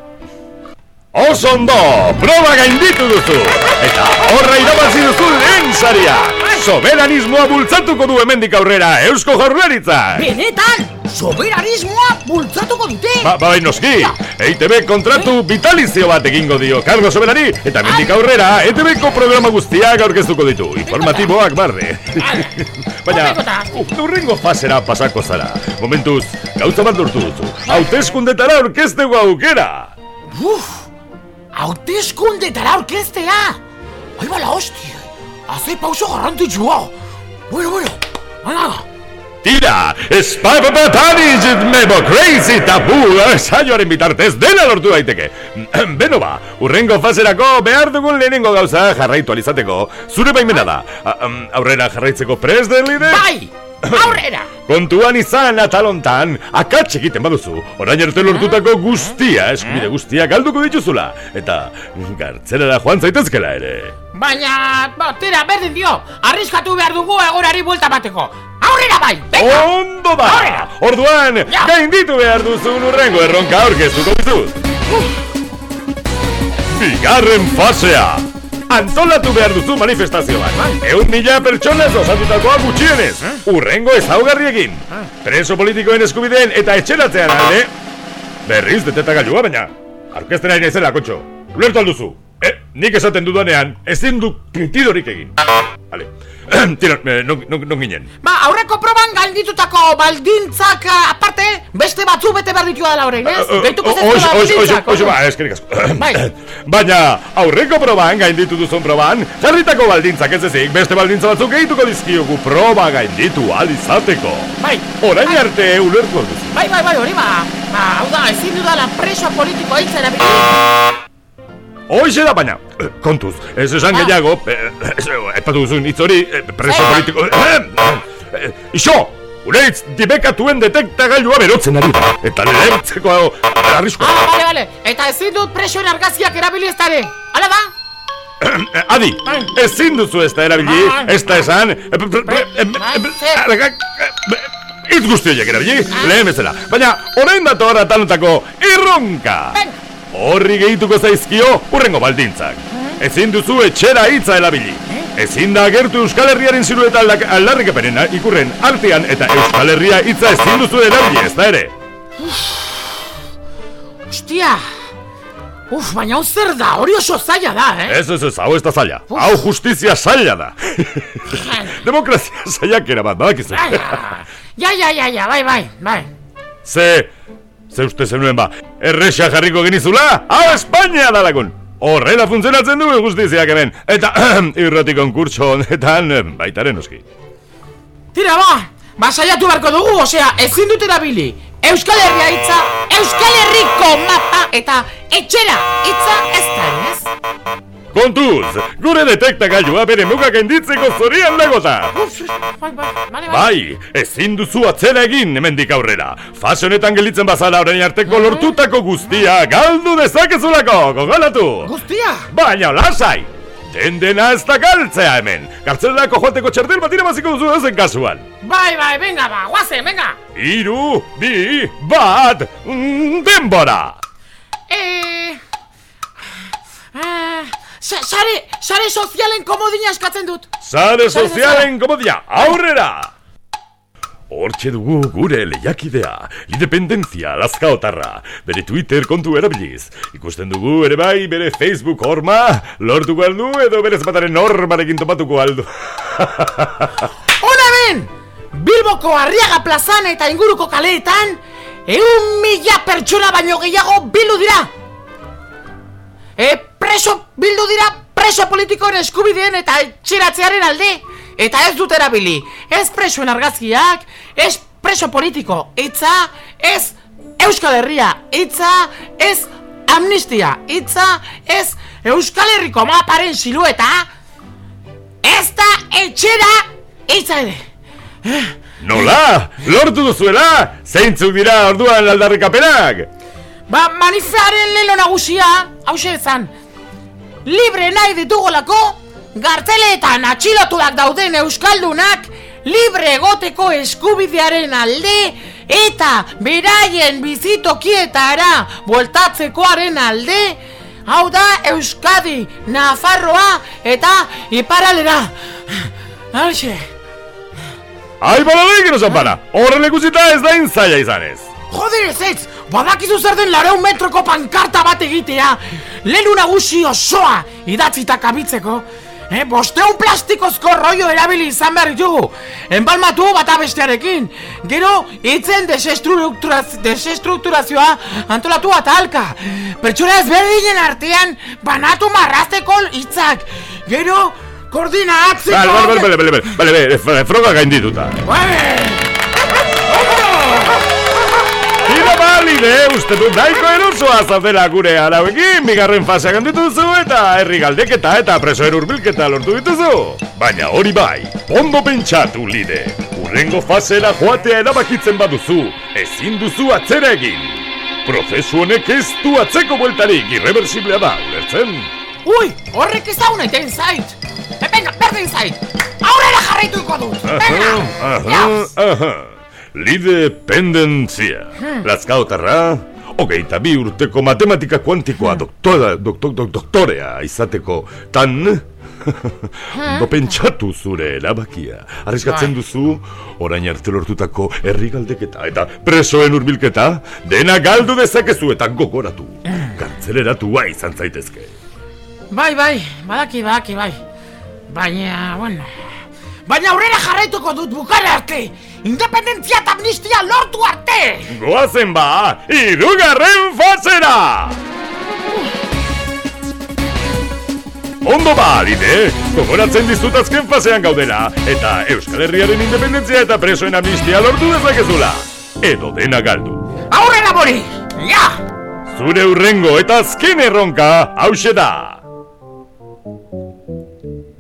Oso ondo, proba gainditu duzu. Eta horra irabazi duzu lehen saria Soberanismoa bultzatuko du hemendik aurrera Eusko Jaurlaritza. Benetan soberanismoa bultzatuko dute. Ba, bai noski, EITB kontratu vitalizio bat egingo dio Carlos Soberani Eta hemendik aurrera ETBko programa guztiak aurkeztuko ditu Informatiboak barre. Baina, urrengo fasera pasako zara. Momentuz, gauza bat lortu duzu. Hauteskundetara orkesteko aukera. Uf, hauteskundetara orkestea Ai bala hostia Haze pauso garrantzitsua Bueno, bueno, hala Tira, Spapapapaniz Memo Crazy Tabu. Saioaren bitartez dela lortu daiteke. Beno ba, urrengo faserako behar dugun lehenengo gauza jarraitu alizateko. Zure baimena da. Aurrera jarraitzeko prest den lide? Bai, aurrera. Kontuan izan atalontan Akatz egiten baduzu. Orain arte lortutako guztia Eskubide guztia galduko dituzula. Eta gartzelera joan zaitezkela ere Baina, ba, tira, berdin dio Arriskatu behar dugu egorari buelta bateko Aurrera bai, venga Ondo da! Aurrera. Orduan, Ja. gainditu behar duzun urrengo erronka aurkeztuko dizut. Bigarren fasea! Antolatu behar duzu manifestazio bat. Eun mila pertsonez osatutakoa gutxienez. Urrengo ezaugarriekin. Preso politikoen eskubideen eta etxeratzean alde. Berriz deteta gailua baina. Aurkezten ari naizela, kotxo. Ulertu alduzu. Eh, nik esaten dudanean, ezin du kritidorik egin. Vale. Tira, eh, non, non, non ginen. Ba, aurreko proban gainditutako baldintzak eh, aparte Beste batzu bete behar ditu dela orain, ez? Deituko Oix, zezko oix, oix, baldintzak oix, ba, eskerik asko. Bai. Baina, aurreko proban gainditu duzun proban, jarritako baldintzak ez ezik, beste baldintza batzuk gehituko dizkiogu proba gainditu ahal izateko. Bai, Orain arte ulertu duzu. bai, bai, bai, hori ba Ba, hau da, ezin dudala preso politiko hitz erabili Hoxe da baina, kontuz, ez esan Ah. gehiago, eh, aipatu duzun hitz hori, eh, preso politiko... Eh, Iso, gure hitz dibekatuen detektagailua berotzen ari da, eta lehentzeko arrisko. Ah, bale, bale, eta ezin dut presoen argazkiak erabili ez dare Hala da? Adi, ezin duzu ez da erabili, Bai. ez da esan... Hitz guzti horiek erabili, Ah. lehen bezala. Baina, orain dator atalutako irronka. Venga. Horri gehituko zaizkio urrengo baldintzak. Ezin duzu etxera hitza erabili. Ezin da agertu Euskal Herriaren silueta aldarrikapenen ikurren artean eta Euskal Herria hitza ezin duzu erabili ez da ere. Hostia Uf, baina hau zer da, hori oso zaila da, eh? Ez, ez, ez, hau ez da zaila. Hau justizia zaila da. Demokrazia zailakera bat, badakizu. Ai, Ja, ja, ja, ja, bai, bai, bai Ze, ze uste zenuen ba, erresa jarriko genizula, hau Espainia da lagun. Horrela funtzionatzen du justiziak hemen, eta irrati konkurtso honetan baitaren oski. Tira, ba, ba saiatu beharko dugu, osea, ezin dut erabili Euskal Herria hitza, Euskal Herriko mapa eta etxera hitza ez da, ez? Kontuz, gure detektagailua bere mugak enditzeko zorian lagota. Bai, bai, bai, bai. Ezin duzu atzera egin hemendik aurrera. Fase honetan gelitzen bazala orain arteko lortutako guztia galdu dezakezulako, gogolatu. Guztia! Baina lasai! Den dena ez da galtzea hemen. Gartzelerako joateko txartel bat irabaziko duzu ezen kasuan. Bai, bai, venga, ba, guazen, venga! Iru, bi, bat, mm, denbora! Eh... Eh... sa- Sare, sare sozialen komodina eskatzen dut! Sare sozialen komodia, aurrera! Hortxe dugu gure lehiakidea, independentzia lazkaotarra, bere Twitter kontu erabiliz. Ikusten dugu ere bai bere Facebook horma, lortuko aldu edo bere zapataren normarekin topatuko aldu. Hona ben! Bilboko Arriaga plazan eta inguruko kaleetan Eun mila pertsona baino gehiago bildu dira E, preso bildu dira preso politikoen eskubideen eta etxeratzearen alde Eta ez dut erabili Ez presoen argazkiak Ez preso politiko Itza Ez Euskal Herria Itza Ez Amnistia Itza Ez Euskal Herriko maparen silueta Ez da etxera Itza ere Nola? Lortu duzuela? Zeintzuk dira orduan aldarrikapenak? Ba, manifestaren lelo nagusia, hause ezan. Libre nahi ditugolako, garteletan atxilotuak dauden euskaldunak, libre egoteko eskubidearen alde, eta beraien bizitokietara bueltatzekoaren alde, hau da Euskadi, Nafarroa eta Iparalera. Hauxe. Ai, baladik, no para. Horren ikusita ez da inzaila izanez. Joder ez ez, badakizu zer den lareun metroko pankarta bat egitea, lehenu nagusi osoa idatzita kabitzeko, eh, bosteun plastikozko rollo erabili izan behar ditugu, enbalmatu bata bestearekin, gero itzen desestrukturaz, desestrukturazioa antolatu bat alka, pertsona ezberdinen artean banatu marrazteko hitzak, gero koordinatzeko... Bale, bale, bale, bale, bale, bale, bale, bale, froga Tira balide, uste dut nahiko erosoa zaudela gure arauekin, bigarren fasea ganditu duzu eta herri galdeketa eta presoen urbilketa lortu dituzu. Baina hori bai, ondo pentsatu lide, urrengo fasera joatea erabakitzen baduzu, ezin duzu atzera egin. Prozesu honek ez du atzeko bueltarik irreversiblea da, ulertzen? Ui, horrek ez dauna iten zait. Venga, berdin zait. Aurrera jarraituko dut. Venga. Aha, aha. Lide pendentzia. Lazkautarra, hogeita bi urteko matematika kuantikoa doktora, doktor, dok, doktorea izateko tan... Ondo pentsatu zure erabakia. Arriskatzen duzu, orain arte lortutako herri galdeketa eta presoen urbilketa, dena galdu dezakezu eta gogoratu. Kartzeleratua izan zaitezke. Bai, bai, badaki, badaki, bai. Baina, bueno... Baina aurrera jarraituko dut bukara arte! Independentzia eta amnistia lortu arte! Goazen ba, irugarren fasera! Ondo ba, alide, gogoratzen dizut azken fasean gaudela, eta Euskal Herriaren independentzia eta presoen amnistia lortu dezakezula. Edo dena galdu. Aurrera bori! Ja! Zure urrengo eta azken erronka hause da.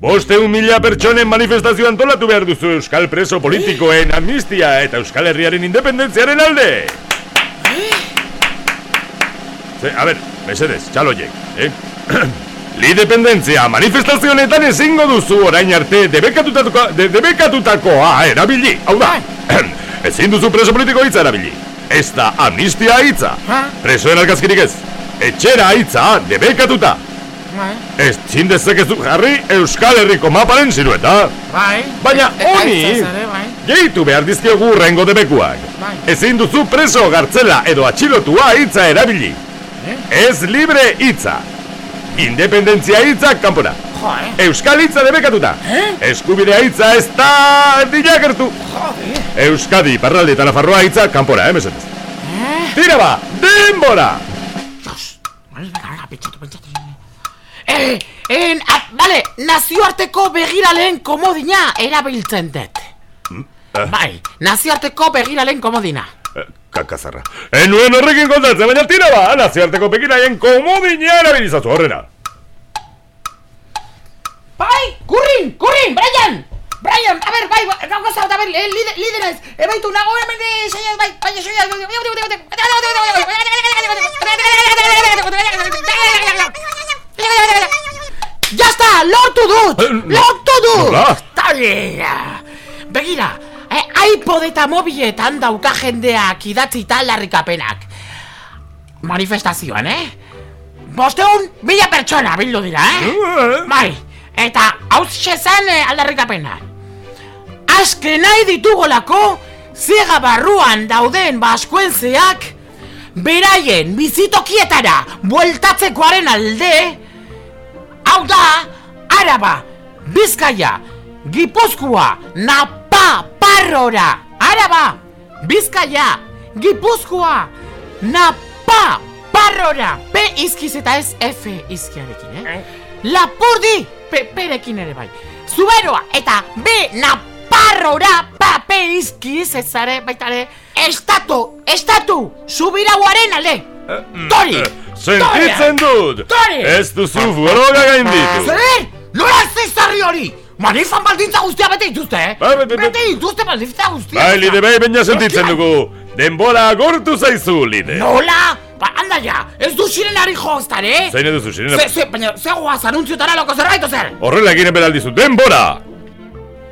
Boste un mila pertsonen manifestazio antolatu behar duzu Euskal preso politikoen amnistia eta Euskal Herriaren independentziaren alde. Ze, a ber, mesedez, txaloiek, eh? Lidependentzia manifestazio honetan ezingo duzu orain arte debekatutako, de, debekatutakoa erabili. Hau da, ezin duzu preso politiko hitza erabili. Ez da amnistia hitza. Presoen argazkirik ez. Etxera hitza debekatuta. Bai, Ez zindezekezu jarri Euskal Herriko maparen silueta. bai. Baina honi, bai. gehitu behar dizkiogu rengo debekuak. Bai. Ezin duzu preso gartzela edo atxilotua hitza erabili. Ez libre hitza. Independentzia hitza kanpora. Jo, eh? Euskal hitza debekatuta. Eskubidea hitza ez da dilagertu. Euskadi, Parralde eta Nafarroa hitza kanpora, eh, mesedez. Tira ba, denbora! Bai, gara, pentsatu, pentsatu. Eh, en, a, vale, nazioarteko begiraleen komodina erabiltzen dut. eh. Bai, nazioarteko begiraleen komodina. Eh, Kakazarra. Enuen horrekin kontatzen, baina tira ba, nazioarteko pekinaien komodina erabilizatu horrena. Bai, kurrin, kurrin, Brian! Brian, a ver, bai, bai, gauza, a ver, eh, líder, líderes, eh, baitu, nago hemen, eh, seiaz, bai, bai, seiaz, Ya está, lortu dut! Eh, no- Lortu dut! nola? Talera! Begira, eh, iPod eta mobiletan dauka jendeak idatzita larrikapenak. Manifestazioan, eh? Bosteun, mila pertsona bildu dira, eh? Bai, eta hautxe zen eh, aldarrikapena. Azken nahi ditugolako, ziega barruan dauden baskuentzeak, beraien bizitokietara bueltatzekoaren alde, hau da, Araba, Bizkaia, Gipuzkoa, Napa, Parrora, Araba, Bizkaia, Gipuzkoa, Napa, Parrora, P izkiz eta ez F izkiarekin, eh? Lapurdi, P, P-rekin ere bai. Zuberoa eta B, Naparrora, pa, P izkiz ez zare, baita ere, estatu, estatu, zubirauaren alde. Tori! Eh, Sentitzen dut! Tori! Ez duzu froga gainditu! Zer! Nola zezarri hori! Manifan baldintza guztia bete dituzte, eh? Ba, be- be- be- Bete dituzte baldintza guztia. Bai, lide, bai, baina sentitzen dugu. Denbora agortu zaizu, lide. Nola? Ba, anda ja, ez du sirenari joztan, eh? Zein edu zu, sirena? Ze, ze, baina, ze guaz anuntziotara loko zerbait zer? Horrela eginen beraldizu, denbora!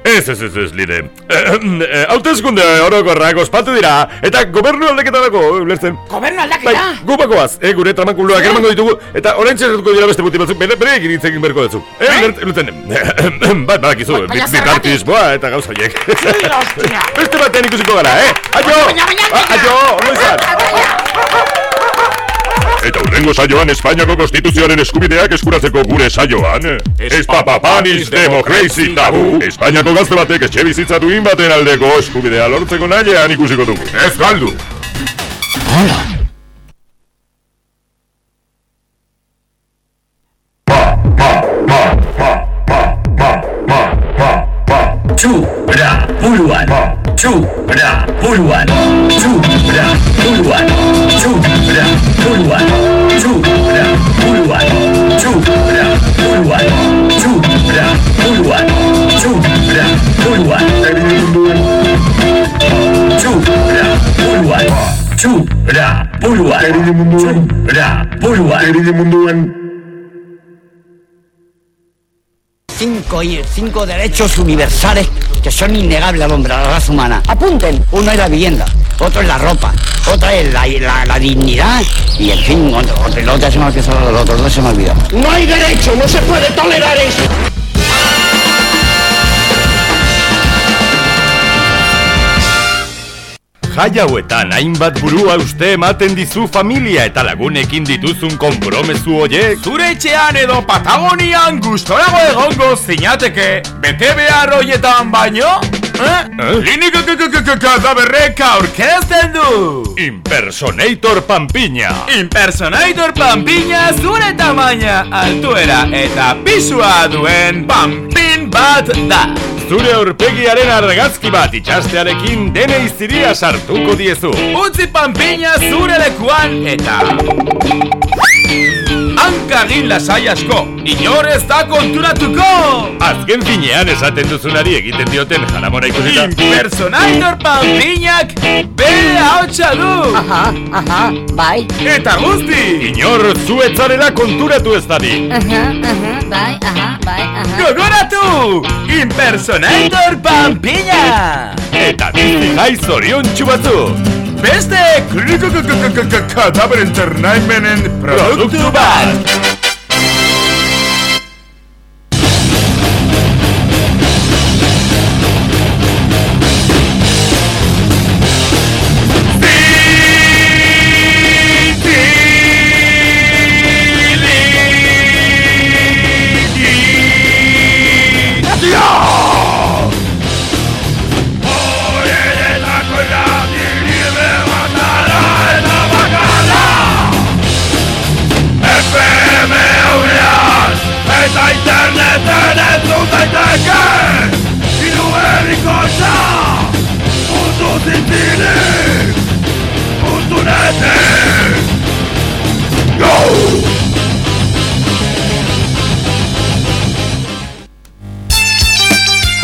Ez, ez, ez, ez, lide. Eh, Hautezkunde orokorrak ospatu dira, eta gobernu aldeketarako, ulertzen. Gobernu Bai, aldaketa? gu bakoaz, eh, gure tramankuloak eramango ditugu, eta orain txertuko dira beste buti batzuk, bere, bere egin hitz egin berko dutzu. Eh, ulertzen. Bai, badakizu, Ba- baina bit- zergatik? bitartismoa eta gauza horiek. Beste batean ikusiko gara, eh? Aio! Aio, ondo izan! Eta urrengo saioan Espainiako Konstituzioaren eskubideak eskuratzeko gure saioan Espapapanis Democracy Tabu Espainiako gazte batek etxe bizitza duin baten aldeko eskubidea lortzeko nahilean ikusiko dugu. Ez galdu! Txura Txura buruan Txura buruan Txura buruan Txura buruan Txura buruan Txura buruan Txura buruan Txura buruan Txura buruan Txura buruan cinco, cinco derechos universales que son innegables al hombre, a la raza humana. Apunten. Uno es la vivienda, otro es la ropa, otra es la, dignidad y en fin, otro, otro, otro otro, se me ha olvidado. No hay derecho, no se puede tolerar eso. Jai hauetan hainbat burua uste ematen dizu familia eta lagunekin dituzun konpromesu hoiek Zure etxean edo Patagonian gustorago egongo zinateke Bete behar hoietan baino? Eh? Klinika kadaberrek aurkezten du Impersonator Pampiña Impersonator Pampiña zure tamaina, altuera eta pisua duen Pampin bat da Zure aurpegiaren argazki bat itxastearekin dene iziria sartuko diezu. Utzi Pampiña zure lekuan eta Hankagin lasai asko, inor ez da konturatuko Azken finean esaten duzunari egiten dioten jaramora ikusita Impersonator Pampiñak bere hautsa du Aha, aha, bai. Eta guzti Inor zuetzarela konturatu ez dadi Aha, aha, bai, aha, bai, aha. Gogoratu! Impersonator Pampiña! Eta bizi jai zorion batzu Beste! Click click click click the villain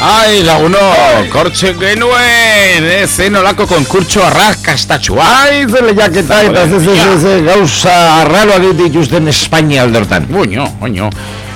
Ai, laguno, kortxe genuen, eh, zen olako konkurtso arrakastatxua. Ai, ze lehiaketa eta ze, ze, ze, ze, gauza egite dituzten Espainia aldortan. Buño, buño.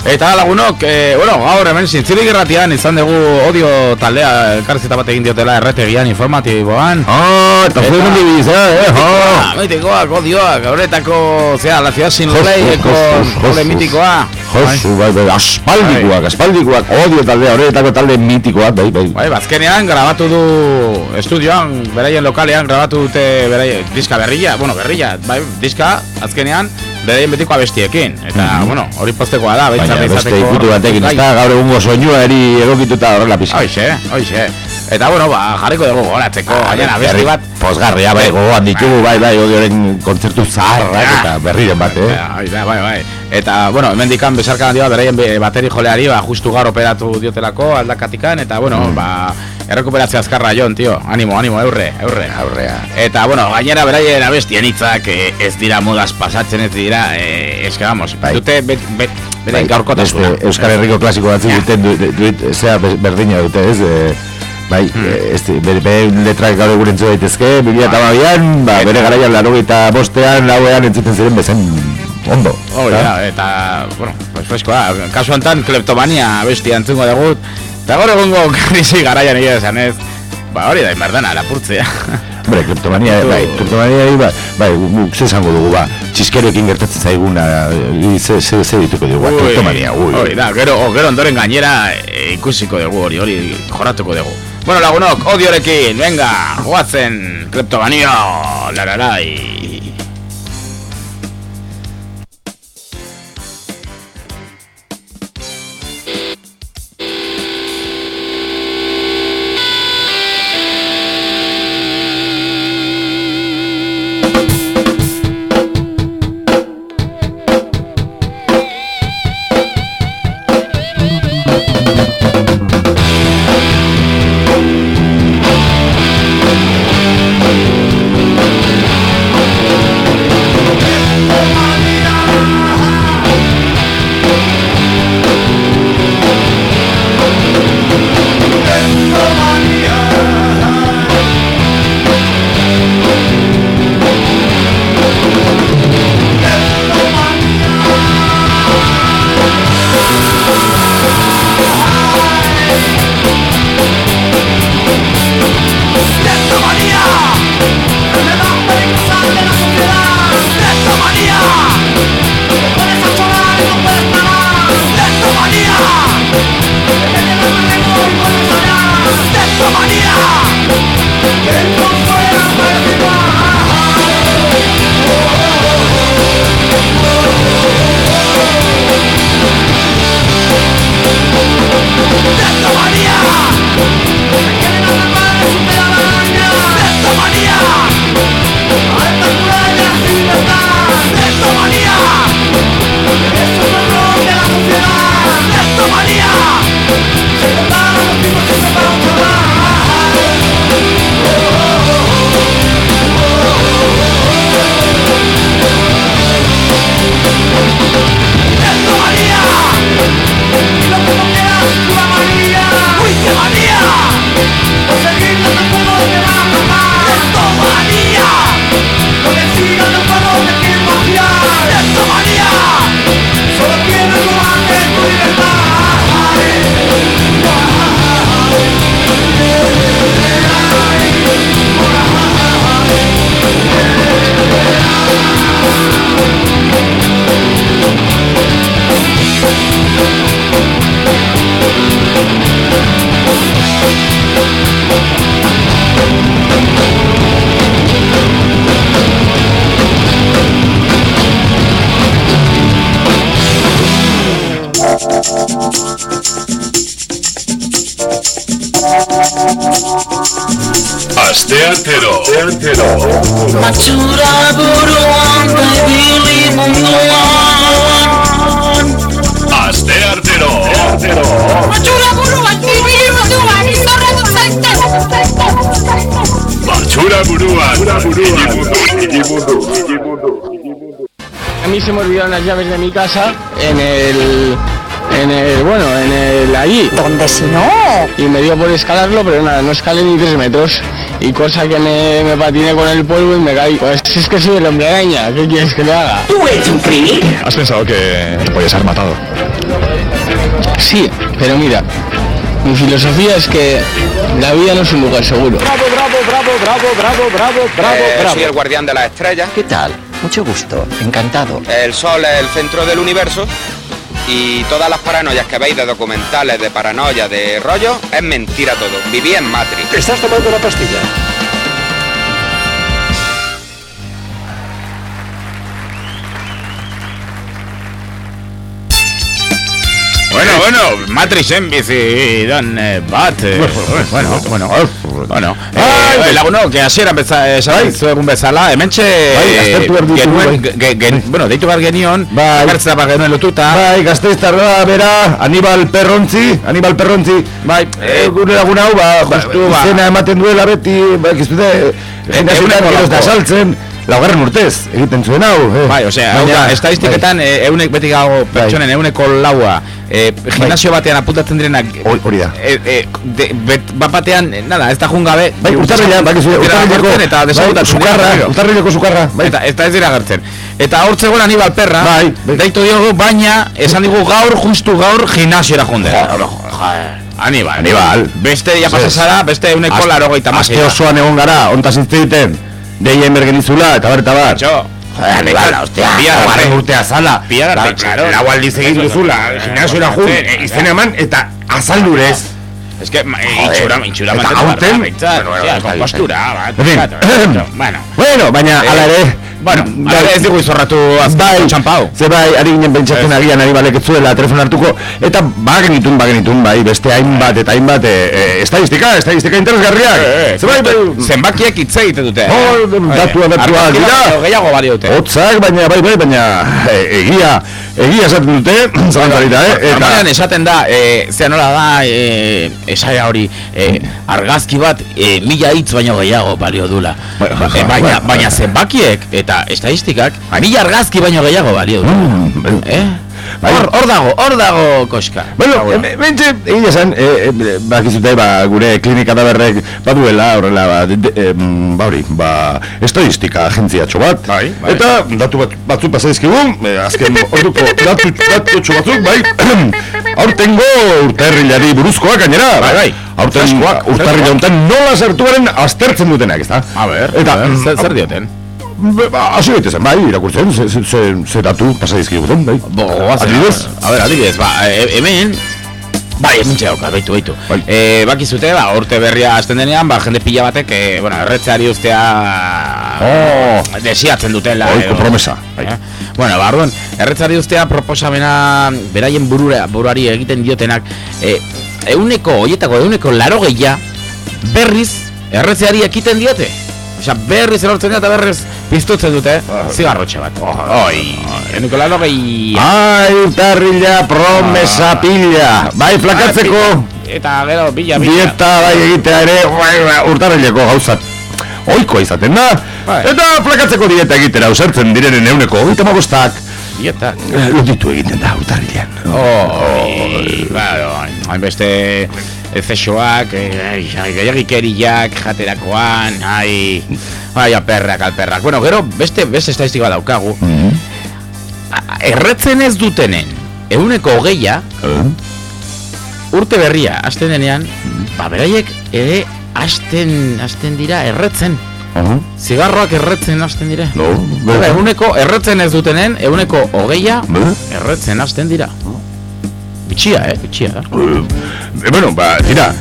Eta lagunok, eh, bueno, gaur hemen zintzirik irratian izan dugu odio taldea elkarrizeta bat egin diotela erretegian informatiboan. Oh, eta zuen Eta- hundi biza, eh, Ah, oh. Mitikoak, odioak, horretako, zera, la ciudad sin ley, con mitikoa. Josu, bai, bai, aspaldikoak, aspaldikoak, odio taldea, horretako talde mitikoak, bai, bai. Bai, bazkenean grabatu du estudioan, beraien lokalean grabatu dute beraien diska berrilla, bueno, berrilla, bai, diska, azkenean, beraien betiko abestiekin. Eta, bueno, hori postekoa da, Baina behintzat beste izateko- ikutu batekin, Bai. ez da, gaur egungo soinua eri egokituta horrela pizka. Hoixe, hoixe. Eta, bueno, ba, jarriko dugu goratzeko, gainera abesti bat. Pozgarria, bai, gogoan ditugu, bai, bai, odioren kontzertu zaharrak eta berriren bat, eh? Bai, bai, bai, bai. Eta, bueno, hemen dikan besarka handi bat, beraien be- bateri joleari, ba, justu gaur operatu diotelako aldakatikan, eta, bueno, Mm. ba, errekuperatzea azkarra jon, tio, animo, animo, eurre, eurre, aurrea. Eta, bueno, gainera beraien abestien hitzak eh, ez dira modaz pasatzen ez dira, eh, eske, vamos, Bai. dute bet, bet, bere gaurkotasuna. beste Euskal Herriko klasiko batzuk duten du, du, du, zea be- berdina dute, ez? E, bai, eh, ez, bere, bere letrak gaur egun entzu daitezke, bila eta babian, ba, bere garaian laro eta bostean, lauean entzuten ziren bezen ondo. Da? da, eta, bueno, pues freskoa, kasu honetan kleptomania bestia entzungo dugut, eta gaur egungo krisi garaian egia esan ez, ba hori da, inberdana, lapurtzea. Hombre, kleptomania, bai, kleptomania, bai, bai, guk ze esango dugu, ba, txiskeroekin gertatzen zaiguna, e, ze, ze, ze dituko dugu, ba, kleptomania, ui. Hori da, gero, o, gero ondoren gainera e, ikusiko dugu hori, hori joratuko dugu. Bueno, lagunok, odiorekin, venga, joatzen, kleptomania, lararai. Asteartero. Matxura buruan ibili munduan Asteartero. Matxura A mí se me olvidaron las llaves de mi casa en el... En el, bueno, en el ahí. Donde si no. Y me dio por escalarlo, pero nada, no escalé ni tres metros. Y cosa que me, me patiné con el polvo y me caí. Pues es que soy el hombre araña, ¿qué quieres que le haga? ¿Tú eres un criminal? ¿Has pensado que te podías haber matado? Sí, pero mira, mi filosofía es que la vida no es un lugar seguro. Bravo, bravo, bravo, bravo, bravo, bravo, bravo, Eh, bravo. Soy el guardián de las estrellas. ¿Qué tal? Mucho gusto, encantado. El Sol es el centro del universo. Y todas las paranoias que veis de documentales, de paranoia, de rollo, es mentira todo. Viví en Matrix. ¿Estás tomando la pastilla? Bueno, Matrix en bizi, dan eh, bat, eh, bueno, bueno, bueno, eh, eh, laguno, que hasiera esan zuegun bezala, hementxe, Bai, aztertu behar ditugu, genuen, bai. ge- gen- bueno, deitu behar genion, Bai. gertza behar genuen lotuta, Bai, gazteiztarra bera, Anibal Perrontzi, Anibal Perrontzi, bai, eh, gure lagun hau, ba, justu ba. izena ematen duela beti, ba, ez dute, jende askotan geroz da saltzen, laugarren urtez egiten zuen hau. Eh. Bai, osea, hau da, estadistiketan eh, eunek beti gago pertsonen euneko laua eh, gimnasio batean apuntatzen direnak Bai. Hori da. eh, eh, de, bet, bat batean, nada, ez da jun gabe Bai, urtarrilean, bai, urtarrileko, eta desagutatzen bai, sukarra, dira. urtarrileko sukarra, bai. Eta, eta ez dira gertzen. Eta hor zegoen Anibal Perra, Bai, bai. daitu diogu, baina esan digu gaur, justu gaur, gimnasiora junde. Anibal, Anibal. Beste ja Zer. pasa zara, beste euneko Aste- laro goita Aste osoan egon gara, ontaz hitz egiten. Deien bergenizula, eta bar, eta bar. Anibal, ostia, laugarren urtea zala. Bihar arte, Da, txaro. Lau aldiz egin duzula, gimnasiora eso, jun, izen eman, eta azaldurez. Es que, eh, itxura, itxura mantendu behar Bueno, bueno, kompostura, bat, bat, bueno. Bueno, baina, Eh, ala ere, Bueno, bai, bai, ez digu izorratu azken bai, txampau. ze bai, ari ginen pentsatzen agian ari balek zuela telefon hartuko, eta bagenitun, bagenitun, bai, beste hainbat eta hainbat, e, e, estadistika, estadistika interesgarriak. Ze bai, bai, Zenbakiek hitz egiten dute. Oh, datua, datua, dira. Gehiago balio dute. Hotzak, baina, bai, bai, baina, e, egia, esaten dute, zalantzarita, eh? Normalean esaten da, e, zea nola da, e, esaia hori, e, argazki bat, e, mila hitz baino gehiago balio dula. Bueno, Ba- e, baina, baina zenbakiek eta estadistikak, mila argazki baino gehiago balio dula. Mm, Eh? Hor, hor dago, hor dago, koska. Bueno, Dago. e, bentxe, egia esan, e, e, bakizute, ba, gure klinika da berrek baduela, horrela, ba, de, em, ba, hori, ba, estadistika agentziatxo bat, Bai, bai. eta datu bat, batzuk pasaizkigu, e, azken orduko datu, datutxo batzuk, bai, aurtengo urtarrilari buruzkoak gainera, Bai, bai. aurten urtarrila honetan nola sartu garen aztertzen dutenak, ezta? A ber, eta, a ber, zer, zer dioten? Ba, hasi daitezen, bai, irakurtzen, ze, ze, ze, ze datu pasaizkiguten, bai. Bo, goazen, Adibidez? A ber, adibidez, ba, e, hemen, Bai, hemen txauka, baitu, baitu. Bai. E, bakizute, ba, urte berria hasten denean, ba, jende pila batek, e, bueno, erretzeari ustea... Oh. Desiatzen dutela. Ohiko edo. bai. Eh? Bueno, ba, orduan, erretzari ustea proposamena beraien burura, buruari egiten diotenak, e, euneko, oietako euneko laro gehia, berriz, erretzeari ekiten diote. Osea, berriz erortzen dira eta berriz piztutzen dute, zigarrotxe bat. Oi, euneko laro gehia. Ai, urtarrila, promesa pila. Bai, flakatzeko Eta gero, bila, bila. dieta bai egitea ere bai, bai, urtarrileko gauzat. Oikoa izaten da. Bai. Eta flakatzeko dieta egitera usertzen direnen euneko hogeita hamabostak, Dieta. eh, Lotitu egiten da urtarrilean. Oi, claro, hainbeste ezexoak, eh, gehiagikeriak, jaterakoan, ai, ai, aperrak, alperrak. Bueno, gero, beste, beste estadistika daukagu. A- Erretzen ez dutenen, euneko hogeia, urte berria, hasten denean, ba, beraiek ere hasten, hasten dira erretzen. Zigarroak erretzen hasten dire. No, Bai, Eguneko erretzen ez dutenen, eguneko hogeia erretzen hasten dira. Bitxia, eh? Bitxia. E, bueno, ba, tira,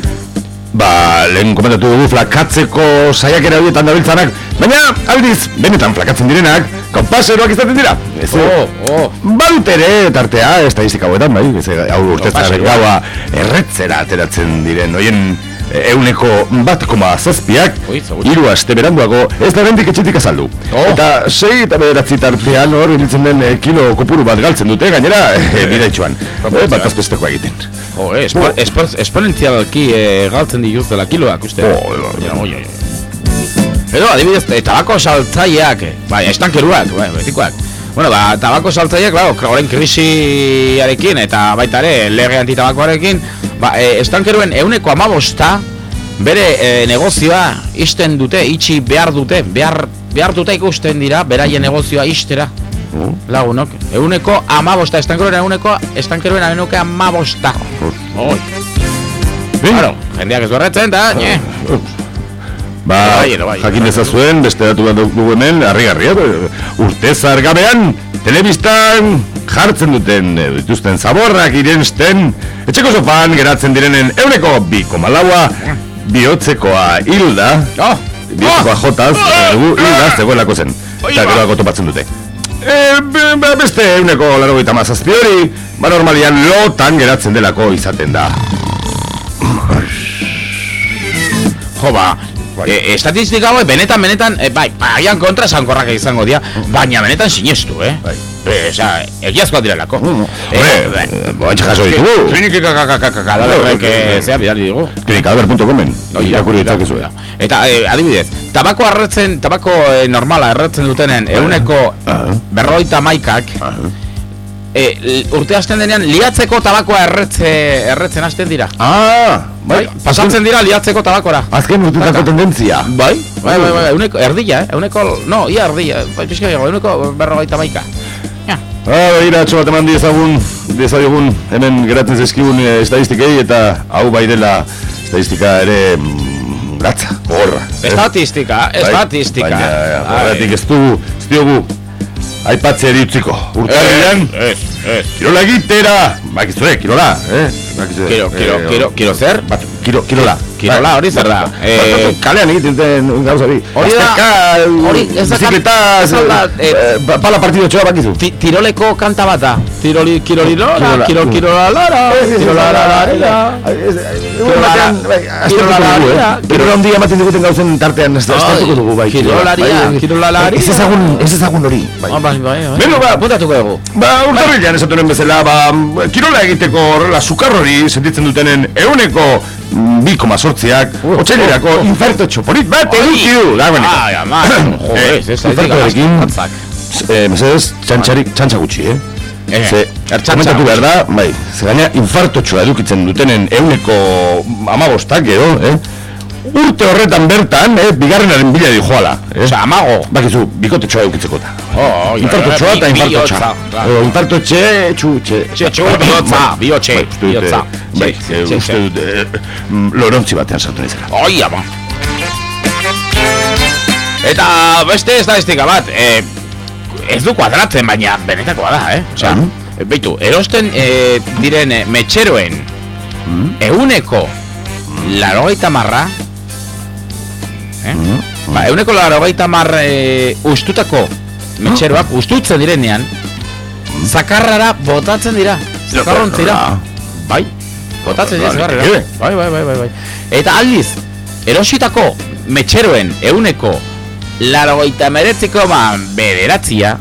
ba, lehen komentatu dugu flakatzeko saiakera horietan dabiltzanak, baina, aldiz, benetan flakatzen direnak, konpaseroak izaten dira. Ez, Oh, oh. Badut ere, tartea, estadistika hauetan, bai, ez, hau Konpaseroa. gaua erretzera ateratzen diren, oien euneko bat koma zazpiak, hiru aste beranduago, ez da rendik etxetik azaldu. Oh. Eta sei eta bederatzi tartean hor ibiltzen den eh, kilo kopuru bat galtzen dute, gainera, e, bidaitxoan, e, bat azbestekoa egiten. Jo, eh, espo, espo, esponentzialki eh, galtzen dituztela kiloak, uste. Oh, oi, oi, oi, oi. Edo, adibidez, eh, tabako saltzaileak, eh, bai, estankeruak, bai, betikoak. Bueno, ba, tabako saltzaileak, claro, horren krisiarekin eta baita ere lege antitabakoarekin, ba, e, estankeruen euneko amabosta bere e, negozioa isten dute, itxi behar dute, behar, behar dute ikusten dira, beraien negozioa istera. Lagunok, euneko amabosta, estankeruen euneko, estankeruen euneko amabosta. Oi. Claro, jendeak ez berretzen, da, nye. Ba, Bai, ere bai. jakin dezazuen, beste datu bat dugu hemen, harri-garria, urte zargabean, telebistan jartzen duten, eh, dituzten zaborrak irensten, etxeko sofan geratzen direnen euneko bi komalaua, bihotzekoa hilda, Oh, bihotzekoa jotaz, eh, gu- hilda zegoelako zen, eta gero topatzen dute. E, be- be- beste euneko laro gita mazazpi hori, ba normalian lotan geratzen delako izaten da. Jo, ba, E, estatistika hauek benetan, benetan, e, bai, agian kontra esankorrak izango dira, baina benetan sinestu, eh? Bai. E, osea, egiazkoa direlako. Hombre, boatxe jaso ditugu. Eh, zea, bidali digu. Klikadaber.comen. Irakurri ditzakezu. Eta, eh, adibidez, tabako arretzen, tabako eh, normala erretzen dutenen, euneko berroita maikak, eh, l- urte hasten denean, liatzeko tabakoa erretze, erretzen hasten dira. Ah, Bai, pasatzen dira liatzeko tabakora. Azken urtetako tendentzia. Bai, bai, bai, bai, euneko, erdila, eh? Euneko, no, ia erdila, bai, pixka gehiago, euneko berrogeita maika. Ah, begira, atxo bat eman diezagun, diezagun, hemen geratzen zezkigun eh, estadistikei, eta hau bai dela estadistika ere mm, gatza, gorra. Estatistika, estatistika. Baina, Ai. horretik ez du, ez diogu, aipatze utziko. Urtarrilan, Ez, ez. kirola egitera, bakizue, kirola, eh? Bakizue, Kiro, kiro, eh, kiro, kiro zer? Bat, kiro, kirola. Kirola, hori zer da? Eh, kalean egiten den gauza hori. Hori da, hori, ez da, eh, eh, pala partido txoa bakizu. Ti- Tiroleko kanta bat da. Tiroli, kiroli lora, Kirola. kiro, kirola lara, kirola lara, Kirola handia ematen diguten gauzen tartean ez estatuko dugu bai. Kirolaria, Bai, kirolalaria. Ez ezagun, ez ezagun hori. Bai. Ah, bai, bai, bai. Beno, ba, Apuntatuko dugu. Ba, urtarrilean esaturen bezala, ba, kirola egiteko horrela sukar hori sentitzen dutenen euneko bi koma sortziak, otxailerako infarto txoporit bat eduki du, dagoeneko. Ai, ama, joder, Eh, ez da, infartoarekin, eh, txantxa gutxi, eh? Eh, Ze, ertxantxa komentatu behar da, bai, ze gaina infartotxoa edukitzen dutenen euneko amabostak edo, eh? Urte horretan bertan, eh, bigarrenaren bila di joala. Eh? Osa, amago. Bakizu, bikotetxoa edukitzeko da. Oh, oi, Infartotxoa eta infartotxa. bihotza, claro. Edo, infartotxe, txu, txe. Txe, txu, bihotza, bihotxe, Bai, dut, eh, bihotza. Bai, Txe, txe, uste txe. dut, mm, lorontzi batean sartu nizela. Oi, ama. Eta beste estadistika bat, eh, ez du kuadratzen, baina benetakoa da, eh? Osea, beitu, erosten eh, diren eh, metxeroen euneko larogeita marra, eh? Ba, euneko larogeita marra eh, ustutako metxeroak, ustutzen direnean, zakarrara botatzen dira, zakarrontzira. Bai, botatzen dira zakarrara. Bai, bai, bai, bai, bai. Eta aldiz, erositako metxeroen euneko larogeita meretziko ba bederatzia,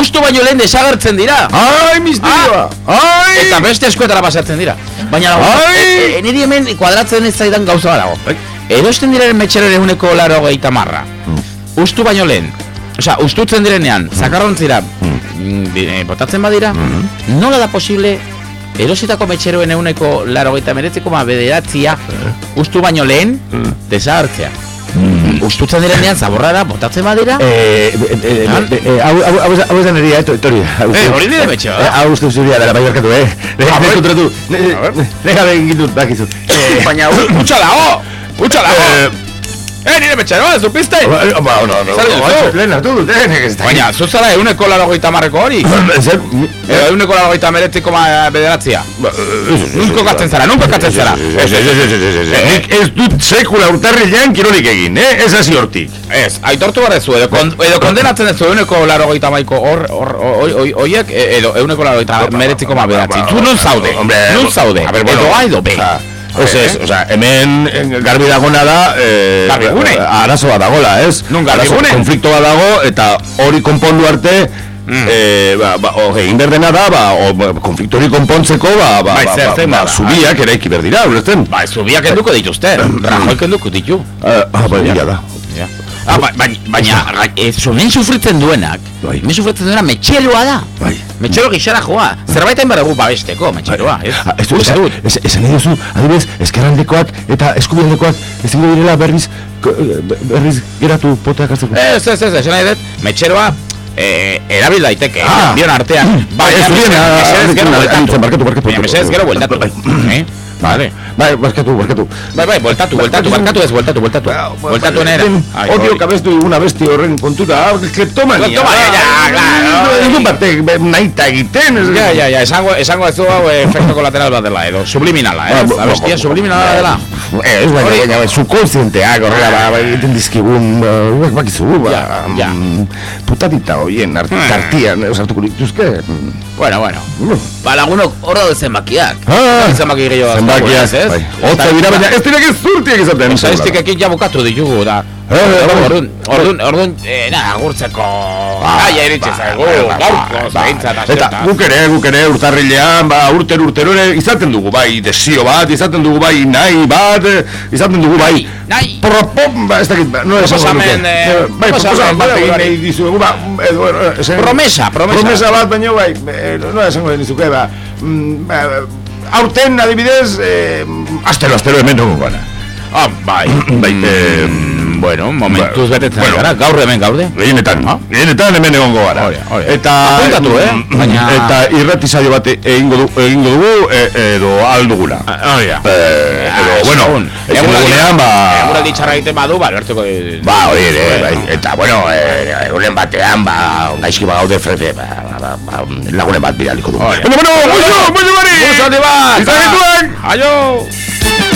ustu baino lehen desagertzen dira. Ai, misterioa! Ai! Eta beste eskuetara pasatzen dira. Baina Ai! e, e, niri hemen kuadratzen ez zaidan gauza dago. Erosten direnen metxeroen euneko larogeita marra. Ustu baino lehen. Osea, ustutzen direnean, zakarrontzira, mm, di- eh, botatzen badira, nola da posible erositako metxeroen euneko larogeita meretziko ma bederatzia ustu baino lehen desagertzea. Ustutzen direnean zaborrara botatzen badira, Eh, eh, eh, eh, eh, hau hau ez da neria, eto, etori. Eh, hori nire da. Eh, Hau uste zuria dela, bai barkatu, eh? Nega begin ditut, bakizu. baina utxa dago! Utxa dago! Eh, nire metxeroa, ez du piste? Ba, no, no. Zer duzu? Hartu dut, eh? ez da- Baina, zuzara euneko larogeita marreko hori? Zer? Euneko larogeita meretziko ma bederatzia? Nunko katzen zara, nunko katzen zara? Ez, ez, ez, ez, ez, ez, ez. Nik ez dut sekula urtarrilean kirolik egin, eh? Ez hasi hortik. Ez, aitortu edo, kon, edo kondenatzen ez euneko larogeita maiko hor, hor, e- edo euneko larogeita meretziko ma bederatzi. Tu nun zaude? Nun zaude? Edo A edo B? Ez ez, osea, hemen eh, garbi dagona da eh, Garbigune? eh, arazo bat dagola, ez? Arazo, garbigune? Konflikto bat dago eta hori konpondu arte eh, ba, ba, o, egin behar dena da, ba, o, ba, konflikto hori konpontzeko, ba, ba, Bai, ba, ba, ba, bada. zubiak eraiki behar dira, ulertzen? Ba, zubiak enduko dituzte, Rajoy kenduko ditu. Eh, ah, bai, ja da. Ah, ba, baina, baina, ez hemen sufritzen duenak, Bai. hemen sufritzen duena metxeroa da. Bai. Metxero gixara joa. Zerbait hain baragu babesteko, metxeroa, ez? Ah, Ez dut. ez, esan nahi duzu, adibidez, ezkerraldekoak eta eskubialdekoak ezingo direla berriz, eh, berriz geratu poteak hartzeko. Ez, ez, ez, esan nahi dut, metxeroa eh, erabil daiteke, Ah. bion artean. Bai, ez zurien, ah, mesedez gero ah, bueltatu. barkatu, barkatu, Baina mesedez gero bueltatu. Eh? Vale. Bai, barkatu, barkatu. Bai, bai, bueltatu, bueltatu, barkatu ez, bueltatu, bueltatu. Bueltatu enera. Ai, Odio hori. kabestu diguna besti horren kontura, ah, kleptomania. Kleptomania, ja, claro. Ez du batek be- nahita egiten. Ja, ja, ja, esango, esango ez du hau eh, efekto kolateral bat dela, edo subliminala, Ah, eh? La bestia bo- subliminala dela. Ez, baina, baina, baina, subkonsienteak, horrela, ba, ba, egiten dizkigun, ba, ba, bakizu, ba, ja. mm, putatita hoien, tartian, eh, sartuko dituzke. mm. Bueno, bueno. Ba, lagunok, hor daude zenbakiak. Ah, zenbaki gehiago zenbakiak, ez? bai. Hotza dira, baina ez direk ez zurtiek izaten. Estadistikekin ja bukatu ditugu, da. Eh, bai. Orduan, orduan, orduan, eh, na, agurtzeko gaia iritsi zaigu, gaurko, behintzat, Eta guk ere, guk ere urtarrilean, ba, urtero urtero ere izaten dugu bai desio bat, izaten dugu bai nahi bat, izaten dugu bai nahi, propom, ba, ez dakit, ba, no Proposamen, nuke. eh, bai, proposamen bat egin bai. nahi dizuegu, ba, Promesa, promesa. Promesa bat, baina bai, no esango dizuke, ba, mm, ba, aurten adibidez, eh, astero, astero hemen dugu gana. Ah, bai. bai, eh, bueno, momentuz betetzen bueno. gara, gaur hemen gaude. Gehienetan, gehienetan hemen egongo gara. Eta Apuntatu, eh? mm, Baina- eta irratisaio bat egingo du egingo dugu e, edo alduguna. Ah, ja. Eh, edo bueno, egun egunean ba Eguraldi txarra egiten badu, ba, lortuko... Ba, hori ere, bai, eta bueno, eh, egunen batean, ba, gaizki ba gaude frete, ba, ba, ba, ba, lagunen bat bidaliko du. Bueno, bueno, mucho, mucho, Mari! Mucho, Atibat! Izan gituen! Aio!